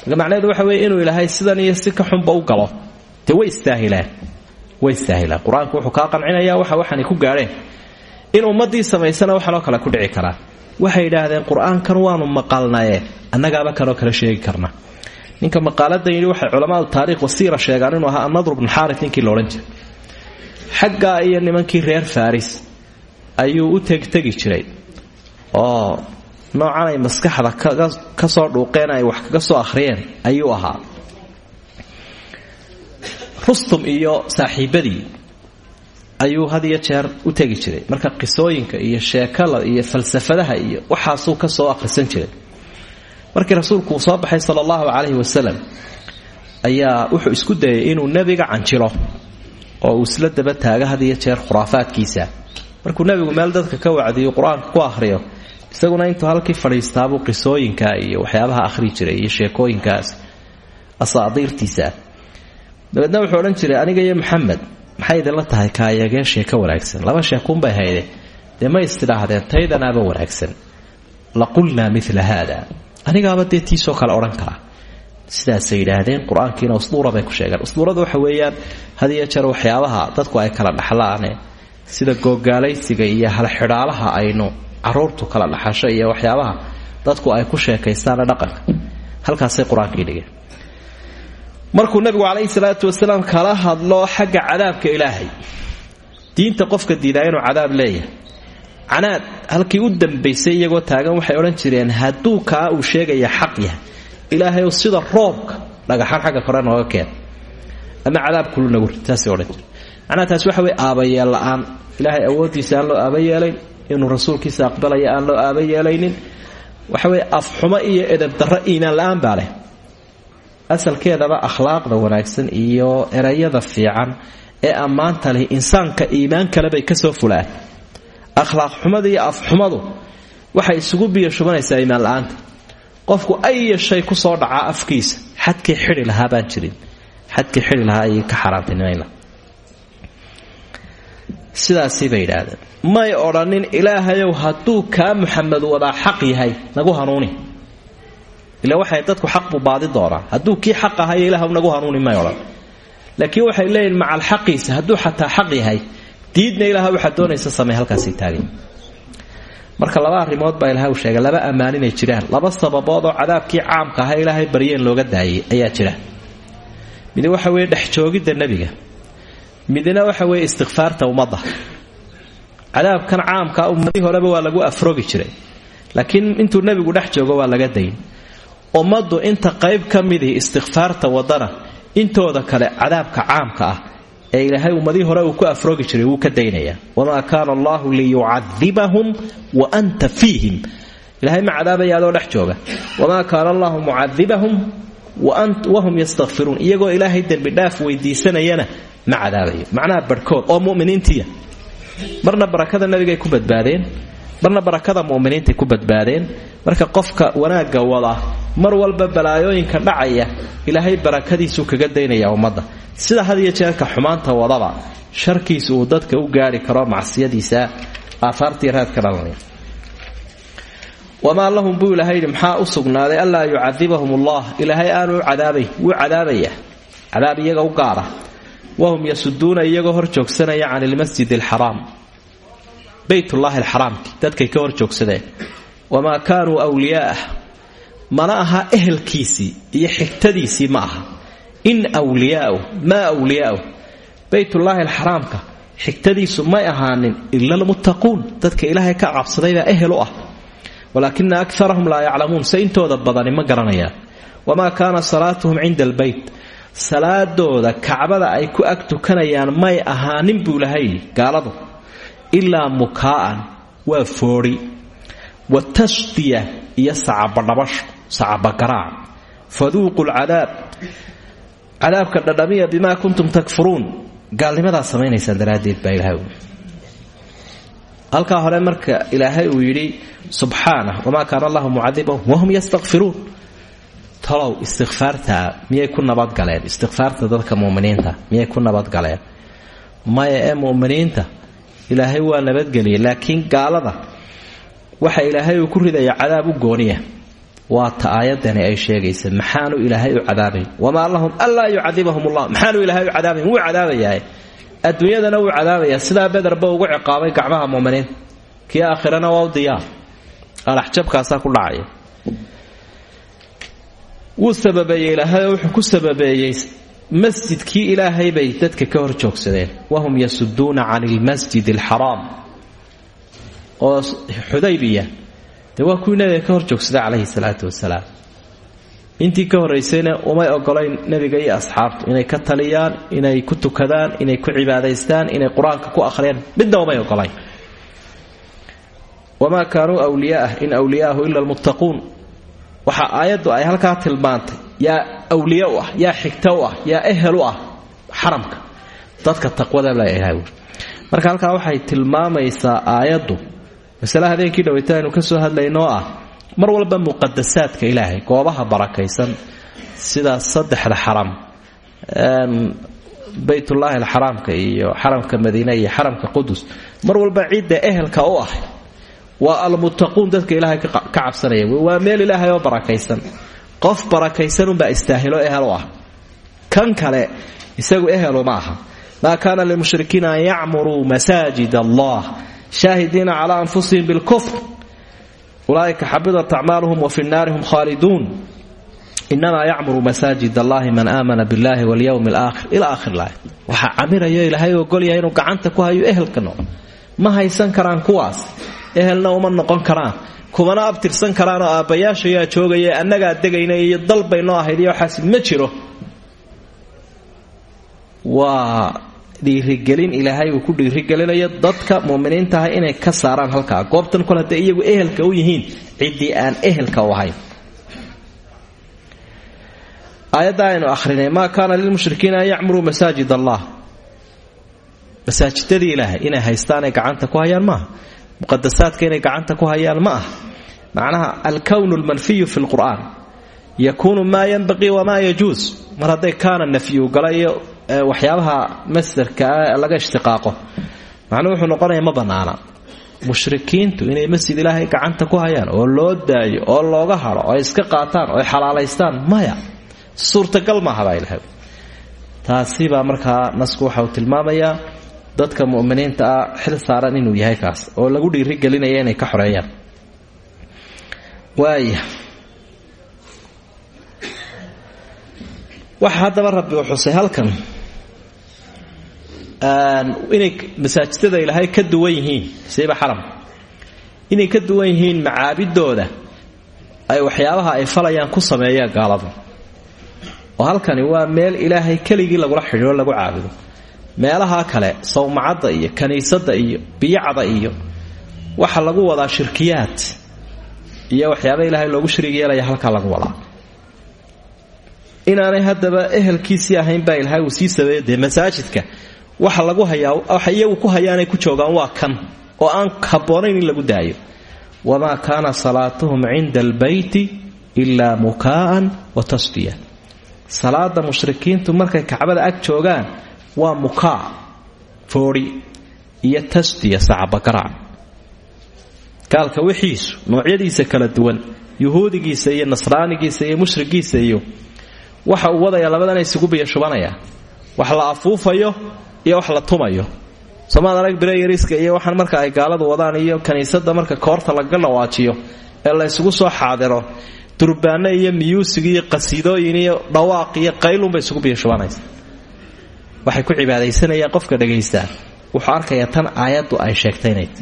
Macnaheedu waxa weeye inuu ilaahay sidan iyo si ka xunba u galo. Dee way istaahilaan way istaahilaan qur'aanku wuxuu kaa qancinayaa waxa waxaanay ku gaadheen. In ummaddii samaysana waxanoo kale ku dhici karaa waxay yidhaahdeen qur'aankan waanu maqalnaye. Annagaaba kanoo kale sheegi karna. Ninka maqaaladan yidhi waxay culamaadu taarikh wasiira sheegaan inuu ahaa anadr bnu xaarit ninkii laodhan jiray. Xaggaa iyo nimankii reer faris ayuu u tegtegi jiray oo noocan ay maskaxda ka soo dhuuqeen ay wax kaga soo akhriyeen ayuu ahaa. Rustum iyo saaxiibadii ayuu had iyo jeer u tegi jiray. Marka qisooyinka iyo sheekada iyo falsafadaha iyo waxaasuu ka soo akhrisan jiray. Markii rasuulku uu soo baxay sala allahu calayhi ayaa wuxuu isku dayay inuu nebiga canjilo oo uu isla daba taaga had iyo jeer khuraafaadkiisa. Markuu nebigu meel dadka ka wacdiyo qur'aanka ku akhriyo isaguna intuu halkii fadhiistaabuu qisooyinka iyo waxyaabaha akhri jiray iyo sheekooyinkaas asaadiirtiisa. Dabeedna wuxuu odhan jiray aniga iyo maxamed maxay idinla tahay kaayagee sheeko wanaagsan? Laba sheekuunbay hayde dee ma istidhaahdeen taydanaaba wanaagsan. La qulnaa mila haada. Anigaaba dee tiisoo kale odhan kara. Sidaasay yidhaahdeen qur'aankiina usduura bay ku sheegeen usduurada waxa weeyaan had iyo jeer waxyaabaha dadku ay kala dhaxlaane sida googaalaysiga iyo halxidhaalaha aynu caruurtu kala dhaxasho iyo waxyaabaha dadku ay ku sheekaystaane dhaqanka. Halkaasay qur'aankii markuu nabigu calayhi salaatu wasalaam kala hadlo xagga cadaabka ilaahay. Diinta qofka diidaa inuu cadaab leeyahay. Canaad halkii u dambaysay iyagoo taagan waxay odhan jireen hadduu kaa uu sheegaya xaq yahay ilaahayow sida roobka dhagaxaan xagga kore nooga keen ama cadaab kulu nagu taasay odhan jire macnaha taasi waxa weye aabayeel la'aan. Ilaahay awooddiisa aan loo aaba yeelayn inuu rasuulkiisa aqbalaya aan loo aaba yeelaynin. Waxa weye afxumo iyo edabdarro iimaan la'aan baa leh asalkeedaba akhlaaqda wanaagsan iyo erayada fiican ee ammaanta leh insaanka iimaan kale bay ka soo fulaan. Akhlaaq xumada iyo afxumadu waxay isugu biyo shubanaysaa iimaan la'aanta. Qofku aya shay ku soo dhacaa afkiisa xadkii xidi lahaa baan jirin. Xadkii xidi lahaa ayay ka xaaraantinimayna sidaasii bay yidhaahdeen may odhanin ilaahayow hadduu kaa muxamed wadaa xaq yahay nagu hanuuni ila waxay dadku xaq buu baadi doonaa. Hadduu kii xaq ahayo ilaahw nagu hanuuni may odhan laakiin waxay leeyihiin macal xaqiisa hadduu xataa xaq yahay diidna ilaah waxaad doonaysa samey halkaasay taagay marka laba arrimood baa ilahay uu sheegay laba ammaan inay jiraan. Laba sababood oo cadaabkii caamka aha ilaahay baryeen looga daayay ayaa jira. Mid waxa weeye dhexjoogidda nebiga. Midna waxa weeye istikfaarta ummadda. Cadaabkan caamka ummadii horeba waa lagu afrogi jiray. Laakiin intuu nebigu dhex joogo waa laga dayn ummaddu inta qayb ka midii istikfaarta wadana intooda kale cadaabka caamka ah ee ilaahay ummadii hore uu ku afrogi jiray wuu ka daynayaa wamaa kaana allahu liyucadibahum wa anta fiihim. Ilahay ma cadaabaya adoo dhex jooga. Wamaa kaana allahu mucadibahum wahum yastakfiruun iyagoo ilaahay dembi dhaaf weydiisanayana ma cadaabayo. Macnaha barhkood oo muminiintiya marna barakada nabigay ku badbaadeen marna barakada muminiintay ku badbaadeen. Marka qofka wanaagga wada mar walba balaayooyinka dhacaya ilaahay barakadiisuu kaga daynaya ummadda. Sida had iyo jeerka xumaanta wadaba sharkiisa uu dadka u gaari karo macsiyadiisa aahaartii raadka dhalanaya wamaa lahum buu ilaahay yidhi maxaa u sugnaaday anlaa yucadibahum allah ilaahay aanu cadaabay wuu cadaabaya. Cadaab iyaga u gaara. Wahum yasuduuna iyagoo hor joogsanaya can ilmasjid alxaraam beytullaahi alxaraamki. Dadkay ka hor joogsadeen wamaa kaanuu wliyaa'ah mana aha ehelkiisii iyo xigtadiisii ma aha. In wliyaau maa wliyaau beytullaahi alxaraamka xigtadiisu may ahaanin ila almuttaquun. Dadka ilaahay ka cabsadaybaa ehel u ah. Walaakina akarahum laa yaclamuun. Se badani ma garanayaan. Wamaa kaana salaatuhum cinda albeyt salaadooda kacbada ay ku ag tukanayaan may ahaanin buu lahay gaaladu ilaa mukaa'an waa foodhi wa tashdiya iyo sacabadhabasho sacabagaraac faduuqu lcadaab cadaabka dhadhamiya bimaa kuntum takfuruun gaalnimadaa samaynaysaan daraaddeed baa ilahay halkaa hore marka ilaahay uu yidhi subxaanah wamaa kaana allahu mucadibahum wahum yastakfiruun talow istikfaarta miyay ku nabadgaleen istikfaarta dadka muminiinta miyay ku nabadgaleen maya ee muminiinta ilaahay waa nabadgeliyay laakiin gaalada waxa ilaahay uu ku ridaya cadaab u gooniya. Waa ta aayadani ay sheegaysa maxaanu ilaahay u cadaabayn wamaa lahum anlaa yucadibahum allah maxaanu ilaahay u cadaabayn wuu cadaabayaa adduunyadana wuu cadaabayaa sidaa bederba ugu ciqaabay gacmaha muminiinta kii aakhirana waa u diyaar. Alaxjabkaasaa ku dhacaya. Wuu sababeeyey ilaahay wuxuu ku sababeeyey masjidkii ilaahay bay dadka ka hor joogsadeen. Wahum yasuduuna can ilmasjid alxaraam oo xudaybiya dee waa kuwii nabiga ka hor joogsaday calayhi salaatu wasalaam. Intii ka horraysayna umay ogolayn nebiga iyo asxaabtu inay ka taliyaan inay ku tukadaan inay ku cibaadaystaan inay qur'aanka ku akhriyaan. Midna umay ogolayn. Wamaa kaanuu wliyaah in wliyaahu ila almuttaquun. Waxa aayaddu ay halkaa tilmaantay. Yaa awliye u ah yaa xigta u ah yaa ehel u ah xaramka. Dadka taqwada leeyahay marka halkaa waxay tilmaamaysaa aayaddu. Masale habeenkii dhaweyta ka soo hadlaynoo ah mar walba muqadasaadka ilaahay goobaha barakaysan sida saddexda xaram baytullaahi alxaraamka iyo xaramka madiine iyo xaramka qudus mar walba cidda ehelka u ah waa almuttaquun dadka ilaahay ka cabsanaya. Waa meel ilaahay oo barakaysan qof barakaysanunbaa istaahilo ehel u ah. Kan kale isagu ehelu ma aha. Maa kaana lilmushrikiina an yacmuruu masaajid allah. Shaahidiina calaa anfusihim bilkufr ulaaika xabidat acmaaluhum wa fi nnaari hum khaaliduun. Inamaa yacmuru masaajid allahi man aamana billahi walyowmi alaakhir ila akhir laay waxaa camirayo ilaahay ogolyahay inuu gacanta ku hayo ehelka ma haysan karaan kuwaas. Ehelna uma noqon karaan kumana abtirsan karaanoo aabbayaashayaa joogaya annagaa degayna iyo dalbaynoo ahayd iyo waxaas ma jiro. Waa dhiirigelin ilaahay uu ku dhiirigelinayo dadka muminiintaha inay ka saaraan halkaa. Goobtan kol hadday iyagu ehelka u yihiin ciddii aan ehelka u ahayn. Aayadda aynu ahrinay maa kaana lilmushrikiina an yacmuruu masaajid allah. Masaajidadii ilaahay inay haystaanay gacanta ku hayaan maaha muqadasaadka inay gacanta ku hayaan ma ah. Macnaha alkown lmanfiyu fi lqur'aan yakuunu maa yanbaqii wamaa yajuus mar hadday kaana nafyu gala iyo waxyaabaha masdarka laga ishtiqaaqo macnuu wuxuu noqonaya ma bannaana mushrikiintu inay masjid ilaahay gacanta ku hayaan oo loo daayo oo looga hado oo iska qaataan oo ay xalaalaystaan maya. Suurtagal maaha baa ilahay taasi baa markaa nasku waxa uu tilmaamayaa dadka mu'miniinta ah xil saaran inuu yahay kaas oo lagu dhiirigelinaya inay ka xoreeyaan. Waaya waxa haddaba rabbi uu xusay halkan inay masaajidada ilaahay ka duwan yihiin siiba xaram inay ka duwan yihiin macaabidooda ay waxyaabaha ay falayaan ku sameeyaan gaaladu. Oo halkani waa meel ilaahay keligii lagula xidhiiro lagu caabudo meelaha kale sawmacadda iyo kiniisadda iyo biyacda iyo waxa lagu wadaa shirkiyaad iyo waxyaaba ilaahay loogu shariig yeelaya halkaa lagu wadaa. Inaanay haddaba ehelkiisii ahayn baa ilaahay uu sii sameeyo dee masaajidka. Waxa lagu hayaa waxa iyagu ku hayaanay ku joogaan waa kan oo aan habboonayn in lagu daayo. Wamaa kaana salaatuhum cinda albeyti ilaa mukaa'an wa tasdiya salaada mushrikiintu markay kacbada ag joogaan waa mukaa foodhi iyo tasdiya sacabagarac gaalka wixiisu noocyadiisa kala duwan yuhuudigiisa iyo nasraanigiisa iyo mushrigiisa iyo waxa uu wadaya labadana isugu biyo shubanaya. Wax la afuufayo iyo wax la tumayo. Somaad arag bireyariska iyo waxaan marka ay gaaladu wadaan iyo kiniisada marka koorta laga dhawaajiyo ee la isugu soo xaadiro durbaano iyo miyuusig iyo qasiidooyin iyo dhawaaq iyo qaylunbay isugu biyo shubanaysa waxay ku cibaadaysanayaan qofka dhagaystaa wuxuu arkayaa tan aayaddu ay sheegtaynayd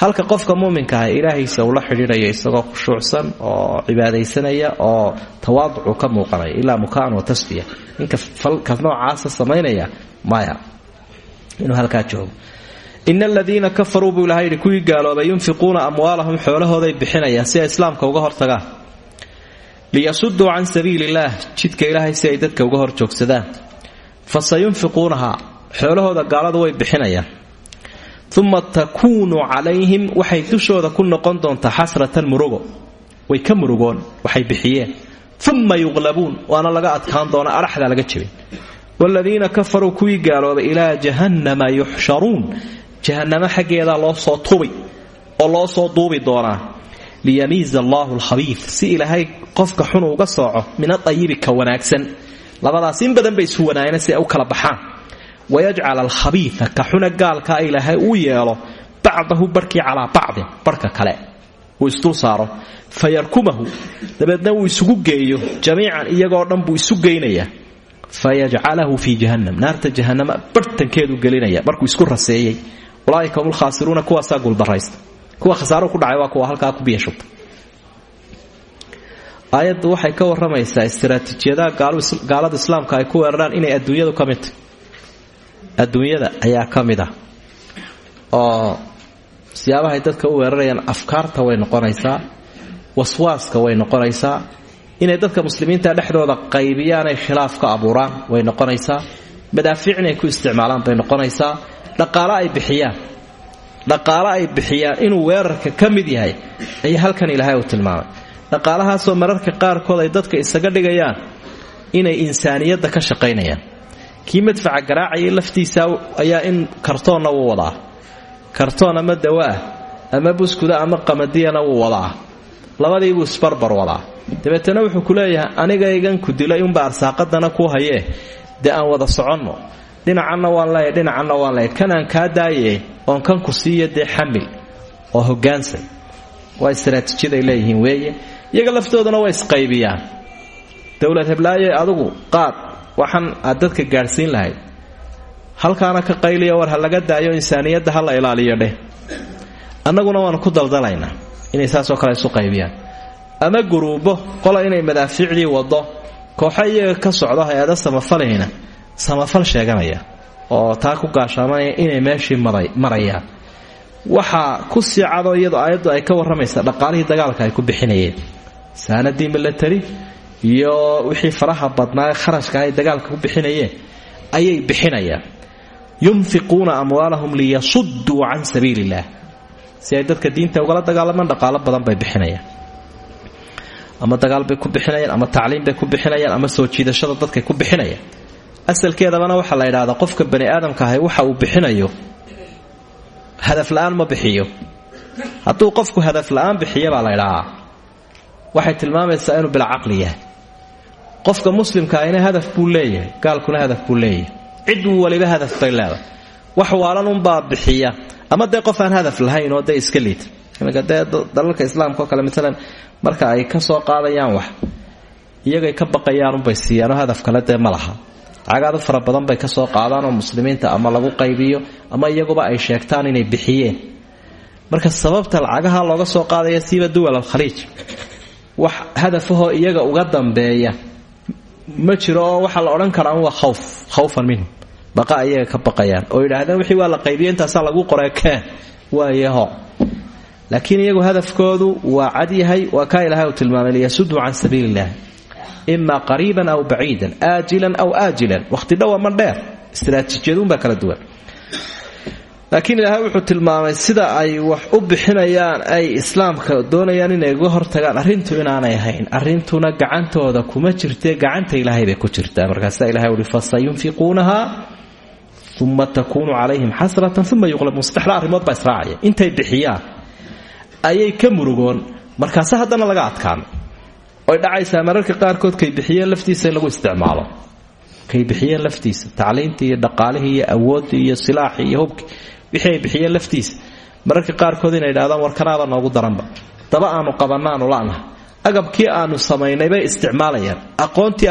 halka qofka muuminka ah ilaahiisa uu la xidhiidhayo isagoo khushuucsan oo cibaadaysanaya oo tawaaducu ka muuqanaya ilaa mukaan wa tasfiya. Ninka falka noocaasa samaynaya maya. Inuu halkaa joogo. Ina aladiina kafaruu buu ilahay yidhi kuwii gaaloobay yunfiquuna amwaalahum xoolahooday si islaamka uga hortagaan. Liyasuduu can sabiili illaah ilaahay si ay dadka uga hor joogsadaan fa sayunfiquunahaa xoolahooda gaaladu way bixinayaan. Uma takuunu calayhim waxay dushooda ku noqon doontaa xasratan murugo. Way ka murugoon waxay bixiyeen. Uma yuqlabuun waana laga adkaan doona araxdaa laga jebin. Wladiina kafaruu kuwii gaaloobay ilaa jahannama yuxsharuun. Jahannamo xaggeedaa loo soo tubi oo loo soo duubi doonaa. Liyamiiza allahu alkhabiid si ilaahay qofka xun uga sooco min aayibi ka wanaagsan labadaas in badan bay isu wanaageen si ay u kala baxaan. Wayajcal alkhabiia ka xuna gaalkaa ilaahay uu yeelo bacdahu barkii calaa bacdin barhka kale. Uu isdul saaro. Fa yarkumahu dabeedna uu isugu geeyo jamiican iyagoo dhan buu isu geynayaa fayajcalahu fii jahannam naarta jahanama barhtankeedu gelinaya markuu isku raseeyey. Ulaaika hum lkhaasiruuna kuwaasaa guuldaraysta kuwa khasaaro ku dhacay waa kuwa halkaa ku biyashubta aayaddu waxay ka waramaysaa istaraatiijiyadaha gaalada islaamka ay ku weeraraan inay adduunyadu ka midtahy adduunyada ayaa ka mid ah. Oo siyaabahay dadka u weerarayaan afkaarta way noqonaysaa waswaaska way noqonaysaa inay dadka muslimiinta dhexdooda qaybiyaan ay khilaaf ka abuuraan way noqonaysaa madaafiic inay ku isticmaalaan bay noqonaysaa dhaqaale ay bixiyaan. Dhaqaale ay bixiyaan inuu weerarka ka mid yahay ayaa halkan ilaahay uu tilmaamay dhaqaalahaasoo mararka qaarkood ay dadka isaga dhigayaan inay insaaniyadda ka shaqaynayaan. Kii madfaca garaacayay laftiisa ayaa in kartoonna wuu wadaa. Kartoon ama dawo ah ama buskuda ama qamadiyana wuu wadaa. Labadiibuu isbarbar wadaa. Dabeetana wuxuu ku leeyahay anigaygan ku dilay unba arsaaqadana ku hayee. Dee aan wada soconno? Dhinacanna waan leeya dhinacanna waan leeya kanaan kaa daaye oon kan ku siiya dee xamil oo hogaansay. Waa istaraatiijiyaday leeyihiin weeye iyaga laftooduna way isqaybiyaan. Dowlad heblaaye adugu qaad waxaan aad dadka gaadhsiin lahayd halkaana ka qayliya war ha laga daayo insaaniyadda ha la ilaaliyo dheh. Annaguna waanu ku daldalaynaa inay saasoo kale isu qaybiyaan. Ama guruubo qola inay madaafiicdii wado kooxo iyaga ka socdo hay'ada samafalihina samafal sheeganaya oo taa ku gaashaamanaya inay meeshii marayaan. Waxaa ku sii cadoo iyadoo ay ka warramaysa dhaqaalihii dagaalka ay ku bixinayeen saanadii milatari iyo wixii faraha badnaa kharashka ay dagaalka bixinayeen ayay bixinayaan. Yunfiquuna amwaalahum liyasuduu can sabiili illaah si ay dadka diinta dagaalamaan dhaqaalo badan bay bixinayaan. Ama dagaal bay ku bixinayaan ama tacliim bay ku bixinayaan ama soo jiidashada dadkay ku bixinayaan. Asalkeedabana waxaa la yidhaahdaa qofka bani aadamka ahay waxa uu bixinayo hadaf la'aan ma bixiyo. Hadduu qofku hadaf la'aan bixiya baa la ydhahaa waxay tilmaamaysaa inuu bilcaqli yahay. Qofka muslimka ahina hadaf buu leeyahay gaalkuna hadaf buu leeyahay. Cid waliba hadaf bay leedahay. Wax waalan unbaa bixiya. Ama dee qof aan hadaf lahayn oo dee iska liita iminka dee dalalka islaamka oo kale maalan marka ay ka soo qaadayaan wax iyagay ka baqayaanunbay siiyaanoo hadaf kale dee ma laha. Lacagaadu bay ka soo qaadaanoo muslimiinta ama lagu qaybiyo ama iyaguba ay sheegtaan inay bixiyeen. Marka sababta lacagaha looga soo qaadaya siiba duwal alkhaliij wax hadafahoo iyaga uga dambeeya. Ma jiro oo la odhan karaa waa khawf khawfan minhum. Baqa ayaga ka baqayaan. Oo yidhaahdeen wixii waa la qaybiya intaasaa lagu qoray keen waayaho laakiin iyagu hadafkoodu waa cad yahay waa kaa ilahay uu tilmaamay liyasuduu can sabiili illahi ima qariiban aw baciidan aajilan aw aajilan. Wakhti dhowa ma dheer. Istraatiijiyaduunbaa kala duwan laakiin ilaahay wuxuu tilmaamay sida ay wax u bixinayaan ay islaamka doonayaan inay uga hortagaan arrintu inaanay ahayn. Arrintuna gacantooda kuma jirte gacanta ilaahay bay ku jirtaa. Markaasaa ilahay uhi fasayunfiquunaha uma takuunu calayhim xasratan uma yuqlabuun saddexda arrimood baa israacaya. Intay bixiyaan ayay ka murugoon. Markaase haddana laga adkaan oy dhacaysaa mararka qaarkood kay bixiyeen laftiisa lagu isticmaalo. Kay bixiyeen laftiisa tacliintii dhaqaalihii iyo iyo silaaxii iyo hubkii wixii ay bixiyeen laftiisa. Mararka qaarkood inay idhahdaan warkanaaba noogu daranba. Daba aanu qabannaanu la'naha agabkii aanu samaynay bay isticmaalayaan. Aqoontii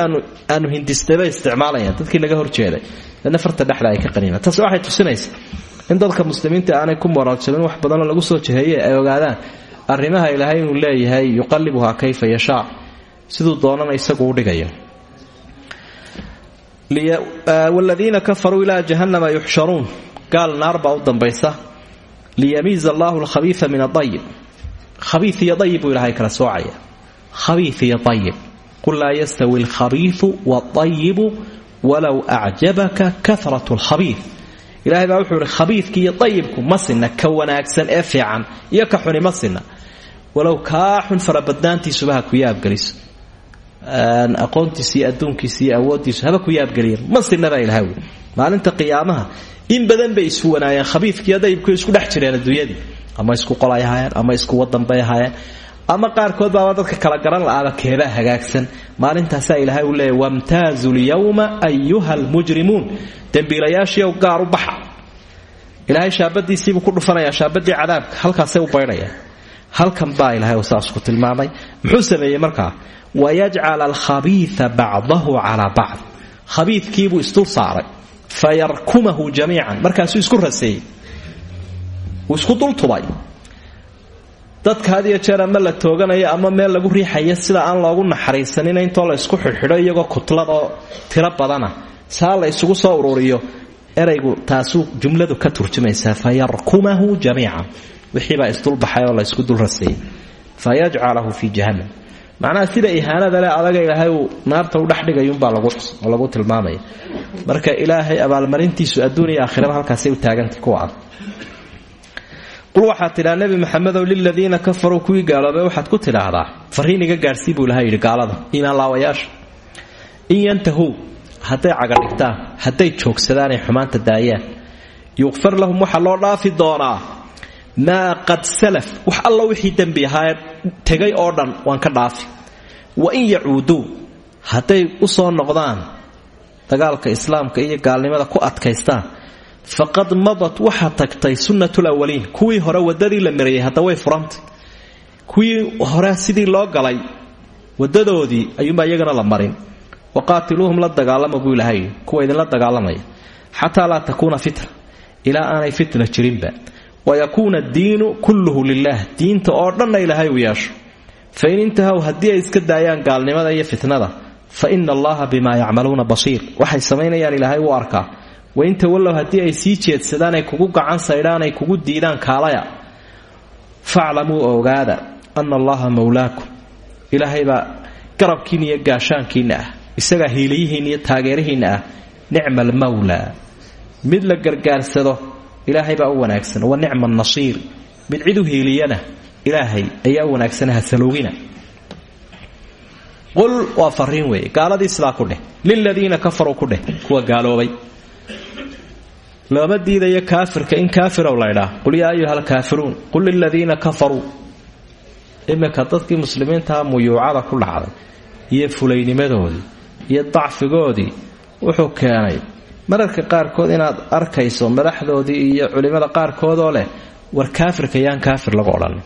aanu hindistay bay isticmaalayaan. Dadkii naga horjeeday dadna farta dhexda ay ka qaniimaan taasi waxay tusinaysaa in dadka muslimiinta aanay ku moraaljabin wax badanoo lagu soo jeheeye ay ogaadaan arrimaha ilaahay inuu leeyahay yuqallibuhaa kayfa yashaa. Siduu doonana isagu u dhigayo. Wladiina kafaruu ilaa jahannama yuxsharuun gaal naar baa u dambaysa liyamiiza allahu alkhabiia min aayib khabii iyo ayib buu ilahay kala soocaya. Khabii iyo ayib qul laa yastawi alkhabiiu waayibu walow baa wuxuu ihi khabiidki iyo ayibku ka wanaagsan ee fiican iyo ka xuni ma sinna. Walow xun farabadnaantiisuba ha ku yaabgeliso aqoontiisa iyo adduunkiisa iyo awooddiisu haba ku yaabgeliyeen ma sinna baa ilahay maalinta qiyaamaha in badan bay isu wanaayeen khabiidkiiyo dayibku isku dhex jireen adduunyadii. Ama isku qolay ama isku wadan bay ahaayeen ama qaarkood dadka kala garan la'aaba keebaa hagaagsan. Maalintaasaa ilaahay uu leeyahy wamtaazu lyawma ayuha almujrimuun dembiilayaashiiow gaar u baxa. Ilaahay shaabadiisiibuu ku dhufanayaa shaabadii cadaabka. Halkaasay u baydhayaan halkan baa ilahay saas ku tilmaamay. Muxuu sameeyey markaa wayajcal alkhabiia bacdahu calaa bacd khabiidkiibuu isdul saaray fayarkumahu jamiican. Markaasuu isku raseeyey. Wuu isku dultubay dadka had jeer ama la tooganayo ama meel lagu riixayo sida aan loogu naxariisanina intoo la isku xidhxidho iyagoo kutlad oo tiro badana saa la isugu soo ururiyo eraygu taasuu jumladu ka turjumaysaa fayarkumahu jamiican. Wixiibaa isdulbaxay oo la isku dul raseeyey. Fayajcalahu fii jahannam macnaha sida ihaanada leh adaga ilaahay uu naarta u dhexdhigayuunbaa lagu tilmaamaya. Marka ilaahay abaalmarintiisu adduun iyo aakhiraba halkaasay u taagantay kuwa qul waxaad tidhaa nebi maxamedow liladiina kafaruu kuwii gaaloobay waxaad ku tidhaahdaa fariin iga buu ilahay yidhi gaalada iimaanlaawayaasha in yantahuu hadday cagadhigtaan hadday joogsadaan xumaanta daayaan. Yuqfar lahum waxaa loo dhaafi doonaa maa qad salaf wax alla wixii dembi ahaa tegay oo dhan waan ka dhaafi. Wa in yacuuduu hadday u soo noqdaan dagaalka islaamka iyo gaalnimada ku adkaystaan faqad madat waxaa tagtay sunnatu lawaliin kuwii hore wadadii la marayay hadda way furantay kuwii hore sidii loo galay wadadoodii ayuunbaa iyagana la marin. Waqaatiluuhum la dagaalama buu ilahay kuwa idinla dagaalamaya. Xataa laa takuuna fitna ilaa aanay fitna jirinba wayakuuna addiinu kulluhu lilah diinta oo dhanna ilaahay uu yeesho fain intahow haddii ay iska daayaan gaalnimada iyo fitnada fa ina allaha bimaa yacmaluuna basiir waxay samaynayaan ilaahay wuu arkaa wainta wallow haddii ay sii jeedsadaan ay kugu gacan saydhaan ay kugu diidaan kaalaya faclamuu ogaada ana allaha mowlaakum ilaahay baa garabkiinna iyo gaashaankiinna ah isagaa hiiliyihiinna iyo taageerihiinna ah nicma almawlaa mid la gargaarsado ilaahay baa u wanaagsan. Wa nicma nasiir mid cid u hiiliyana ilaahay ayaa u wanaagsana hasalowgina qul waa fariin weeye. Gaaladii sidaa ku dheh. Liladiina kafaruu ku dheh. Kuwa gaaloobay. Looma diidayo kaafirka in kaafirow laydhaa qul yaa ayuha alkaafiruun. Qul liladiina kafaruu. Iminka dadkii muslimiintaha muyuucada ku dhacday iyo fulaynimadoodii iyo dacfigoodii wuxuu keenay mararka qaarkood inaad arkayso madaxdoodii iyo culimmada qaarkoodoo leh war kaafirka yaan kaafir lagu odhanin.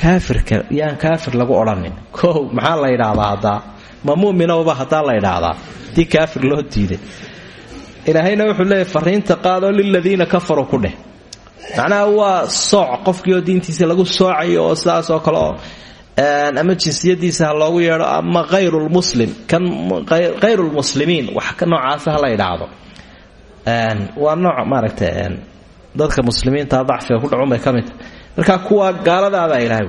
Kaafirka yaan kaafir lagu odhanin. Kow maxaa la yidhaahdaa haddaa? Ma muminowba haddaa la ydhaahdaa dii kaafir loo diiday. Ilaahayna wuxuu leeyahy fariinta qaadoo liladiina kafaruu ku dheh. Macnaha waa sooc qofkii oo diintiisa lagu soocayo oo sidaas oo kale oo ama jinsiyadiisa ha loogu yeedho ama hayrulmuslim kan hayrulmuslimiin wax noocaasa ha la yidhaahdo waa nooc maaragta dadka muslimiinta dacfiga ku dhacun bay ka mid tahay. Markaa kuwa gaaladaabaa ilaahay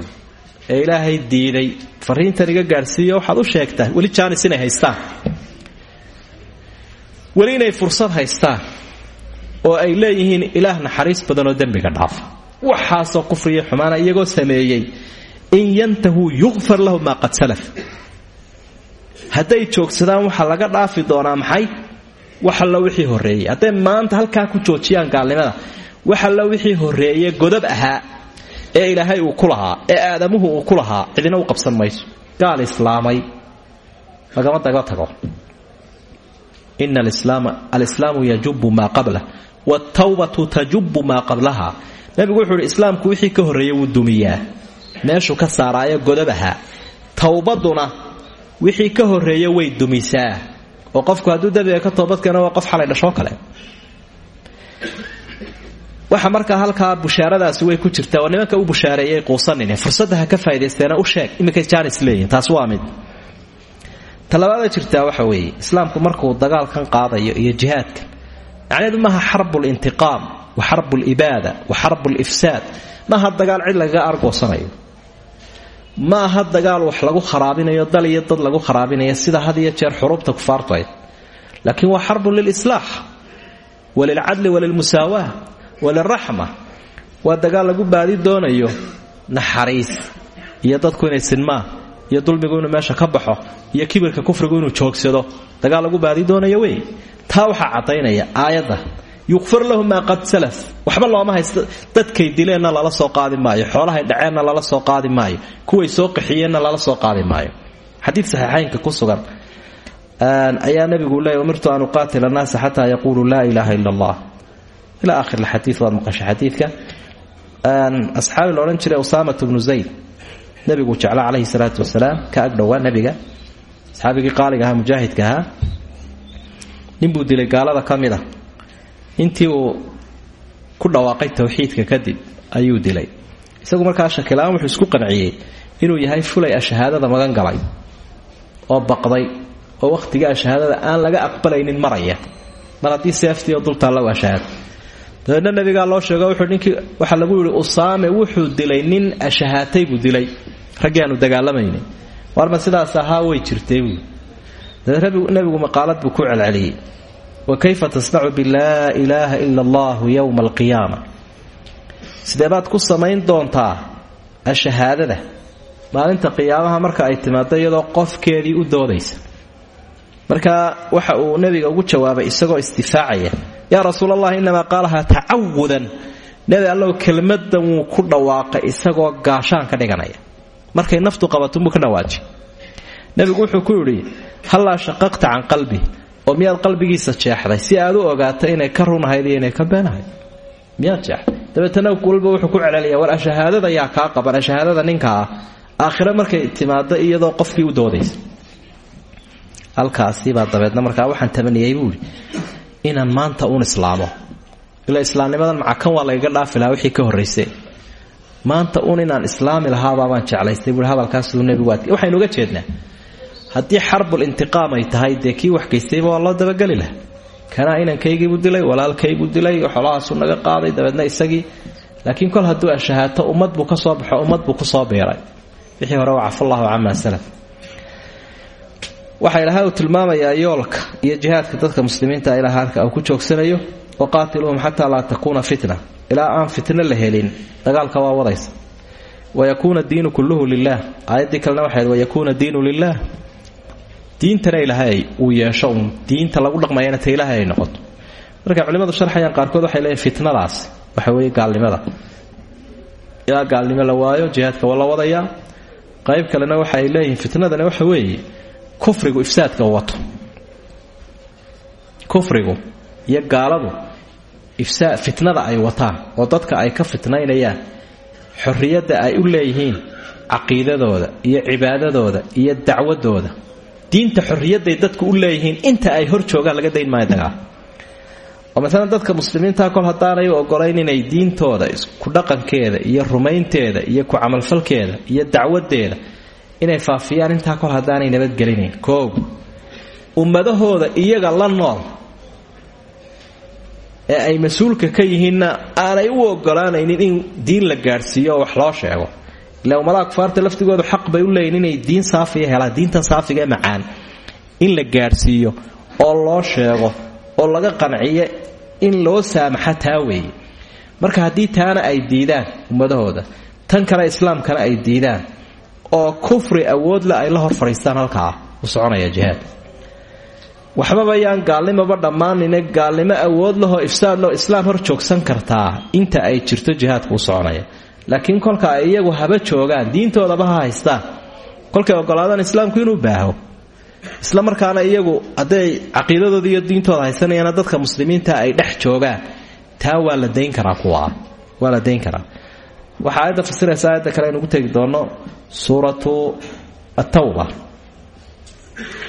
ee ilaahay diiday fariintan iga gaadhsiiyo waxaad u sheegtaa weli jaanis inay haystaan. Weli inay fursad haystaan. Oo ay leeyihiin ilaah naxariis badanoo dembiga dhaafa waxaasoo kufriya xumaana iyagoo sameeyey in yantahuu yukfar lahu maa qad salaf. Hadday joogsadaan waxaa laga dhaafi doonaa maxay wax allo wixii horreeyey hadday maanta halkaa ku joojiyaan gaalnimada wax allo wixii horreeye godab ahaa ee ilaahay uu ku lahaa ee aadamuhu uu ku lahaa cidina u qabsan mayso. Gaal islaamay. Lagama daga tago. Ina alislaamu yajubu maa qablah wtawbatu tajubu maa qablaha. Nabigu wuxuu ihi islaamku wixii ka horreeyey wuu dumiyaa. Meeshuu ka saaraayo godabaha towbaduna wixii ka horreeya way dumisaa oo qofku hadduu dembiga ka toobadkeeno waa qof xalay dhashoo kale. Waxa markaa halkaa bushaaradaasi way ku jirtaa oo nimanka u bushaareeyay quusanine fursadda ha ka faa'idaysteena u sheeg iminkay jaanis leeyihiin taas waa mid. Talabaada jirtaa waxa weeye islaamku markuu dagaalkan qaadayo iyo jihaadka macnaheedu maaha xarbu lintiqaam wa xarbu libaada wa xarbu lifsaad maaha dagaal cid lagaga argoosanayo ma aha dagaal wax lagu kharaabinayo dal iyo dad lagu kharaabinayo sida had iyo jeer xuruubta kufaartu ayd laakiin waa xarbun lilislaax walilcadli walilmusaawaa walilraxma waa dagaal lagu baadi doonayo naxariis iyo dadku inay sinmaan iyo dulmigu inuu meesha ka baxo iyo kibirka kufrigu inuu joogsado. Dagaal lagu baadi doonayo wey taa waxaa caddaynaya aayadda yukfar lahu maa qad salaf. Waxba looma haysto. Dadkay dileenna lala soo qaadi maayo. Xoolahay dhaceenna lala soo qaadi maayo. Kuway soo qaxiyeenna lala soo qaadi maayo. Xadiid saxiixaynka ku sugan. Ayaa nabigu leeyay umirtu an uqaatila annaasa xataa yaquuluu laa ilaaha ila allah. Ilaa akhir lxadiid waad maqashay xadiidka. Asxaabi la odhan jiray usaamat bnu zayd. Nabigu jecla calayhi salaatu wasalaam. Ka agdhowaa nabiga. Asxaabigii qaaliga ahaa mujaahidka ahaa. Dilay gaalada ka intii uu ku dhawaaqay towxiidka kadib ayuu dilay. Isagu markaa shakilaan wuxuu isku qanciyey inuu yahay fulay ashahaadada magan galay oo baqday oo wakhtiga ashahaadada aan laga aqbalaynin maraya. Mar haddii seeftii oo dultaalla waa shahaada dabeedna nabigaa loo sheego wuxuu ninkii waxaa lagu yidhi usaame wuxuu dilay nin ashahaatay buu dilay. Raggii dagaalamaynay. Warma sidaas ahaa way jirtay dabeed nabigu maqaalad buu ku celceliyey wa kayfa tasnacu bilaa ilaaha ila allahu yowma alqiyaama sidee baad ku samayn doontaa ashahaadada maalinta qiyaamaha marka ay timaado iyadoo qofkeedii u doodaysa marka waxa uu nebiga ugu jawaabay isagoo istifaacaya yaa rasuul allah inamaa qaalahaa tacawudan nebi allow kelmadan wuu ku dhawaaqay isagoo gaashaan ka dhiganaya markay naftu qabatunbuu ka dhawaaji nebigu wuxuu ku yidhi hallaa shaqaqta can qalbi oo miyaad qalbigiisa jeexday si aad u ogaato inay ka runahayd inay ka beenahayd miyaad jeexday. Dabeetana walba wuxuu ku celceliya war ashahaadada yaa kaa qaban ashahaadada ninka ah. Aakhire markay timaado iyadoo qofkii u doodaysa. Halkaasibaa dabeedna markaa waxaan tamaniyey buuhi inaan maanta uun islaamo. Ila islaamnimadan macakan waa lagaga dhaafi wixii ka horraysay maanta uun inaan islaami lahaababaan jeclaystay buui hadalkaasuu nebigu adk waxaynu uga jeednaa haddii xarbul intiqaam ay tahay dee kii wax gaystayba waa loo dabageli laha kanaa inankaygiibuu dilay walaalkaybuu dilay xolahaasuu naga qaaday dabeedna isagii. Laakiin kol hadduu ashahaato ummad buu ka baxo ummad buu ku soo biiray. Wixii hore waa cafallahu camaa salaf. Waxaa ilahay uu tilmaamayaa yoolka iyo jihaadka dadka muslimiinta ilaha halka uu ku joogsanayo waqaatiluuhum xataa laa takuuna fitna. Ilaa aan fitno la helin dagaalka waa wadaysa. Wayakuuna diinu kulluhu lilah aayaddii kalena waxayd wayakuuna diinu lilah diintana ilaahay uu yeesho uun diinta lagu dhaqmayana ta ilaahay ay noqoto. Marka culimmadu sharxayaan qaarkood waxay leeyihiin fitnadaas. Waxa weeye gaalnimada. Ilaa gaalnimo la waayo jihaadka waa la qayb kalena waxa ay leeyihiin fitnadani waxa weeye kufrigu ifsaadka wato. Kufrigu iyo gaaladu ifsaa fitnada ay wataan oo dadka ay ka fitnaynayaan xorriyadda ay u leeyihiin caqiidadooda iyo cibaadadooda iyo dacwadooda diinta xorriyadday dadku u leeyihiin inta ay hor joogaan laga dayn maayo dagaal. Oo maalan dadka muslimiinta kol haddaanay u ogolayn inay diintooda ku dhaqankeeda iyo rumaynteeda iyo ku camalfalkeeda iyo dacwadeeda inay faafiyaan. Intaa kol haddaanay nabadgelinayn koog ummadahooda iyaga la nool ee ay mas'uulka ka yihiinna aanay u ogolaanaynin in diin la gaadhsiiyo oo wax loo sheego ila ummadaha kufaarta laftigoodu xaq bay u leeyihiin inay diin saafiya helaan diintan saafiga macaan. In la gaadhsiiyo oo loo sheego oo laga qanciyo in loo saamaxa taa marka haddii taana ay diidaan ummadahooda tan kale islaamkana ay diidaan oo kufri awoodle ay la hor fadhiistaan halkaa u soconaya jihaad. Waxbaba yaan gaalnimoba dhammaanine gaalnimo awood lahoo ifsaad loo islaam hor joogsan kartaa inta ay jirto jihaadku u soconaya laakiin kolka ay iyagu haba joogaan diintoodaba ha haystaan kolkay ogolaadaan islaamku inuu baaho. Isla markaana iyagu hadday caqiidadooda iyo diintooda haysanayaana dadka muslimiinta ay dhex joogaan. Taa waa la dayn karaa kuwa. Waa la dayn karaa. Waxaa aayadda fasiraysa aayadda kale aynugu tegi doonno. Suuratu attawba.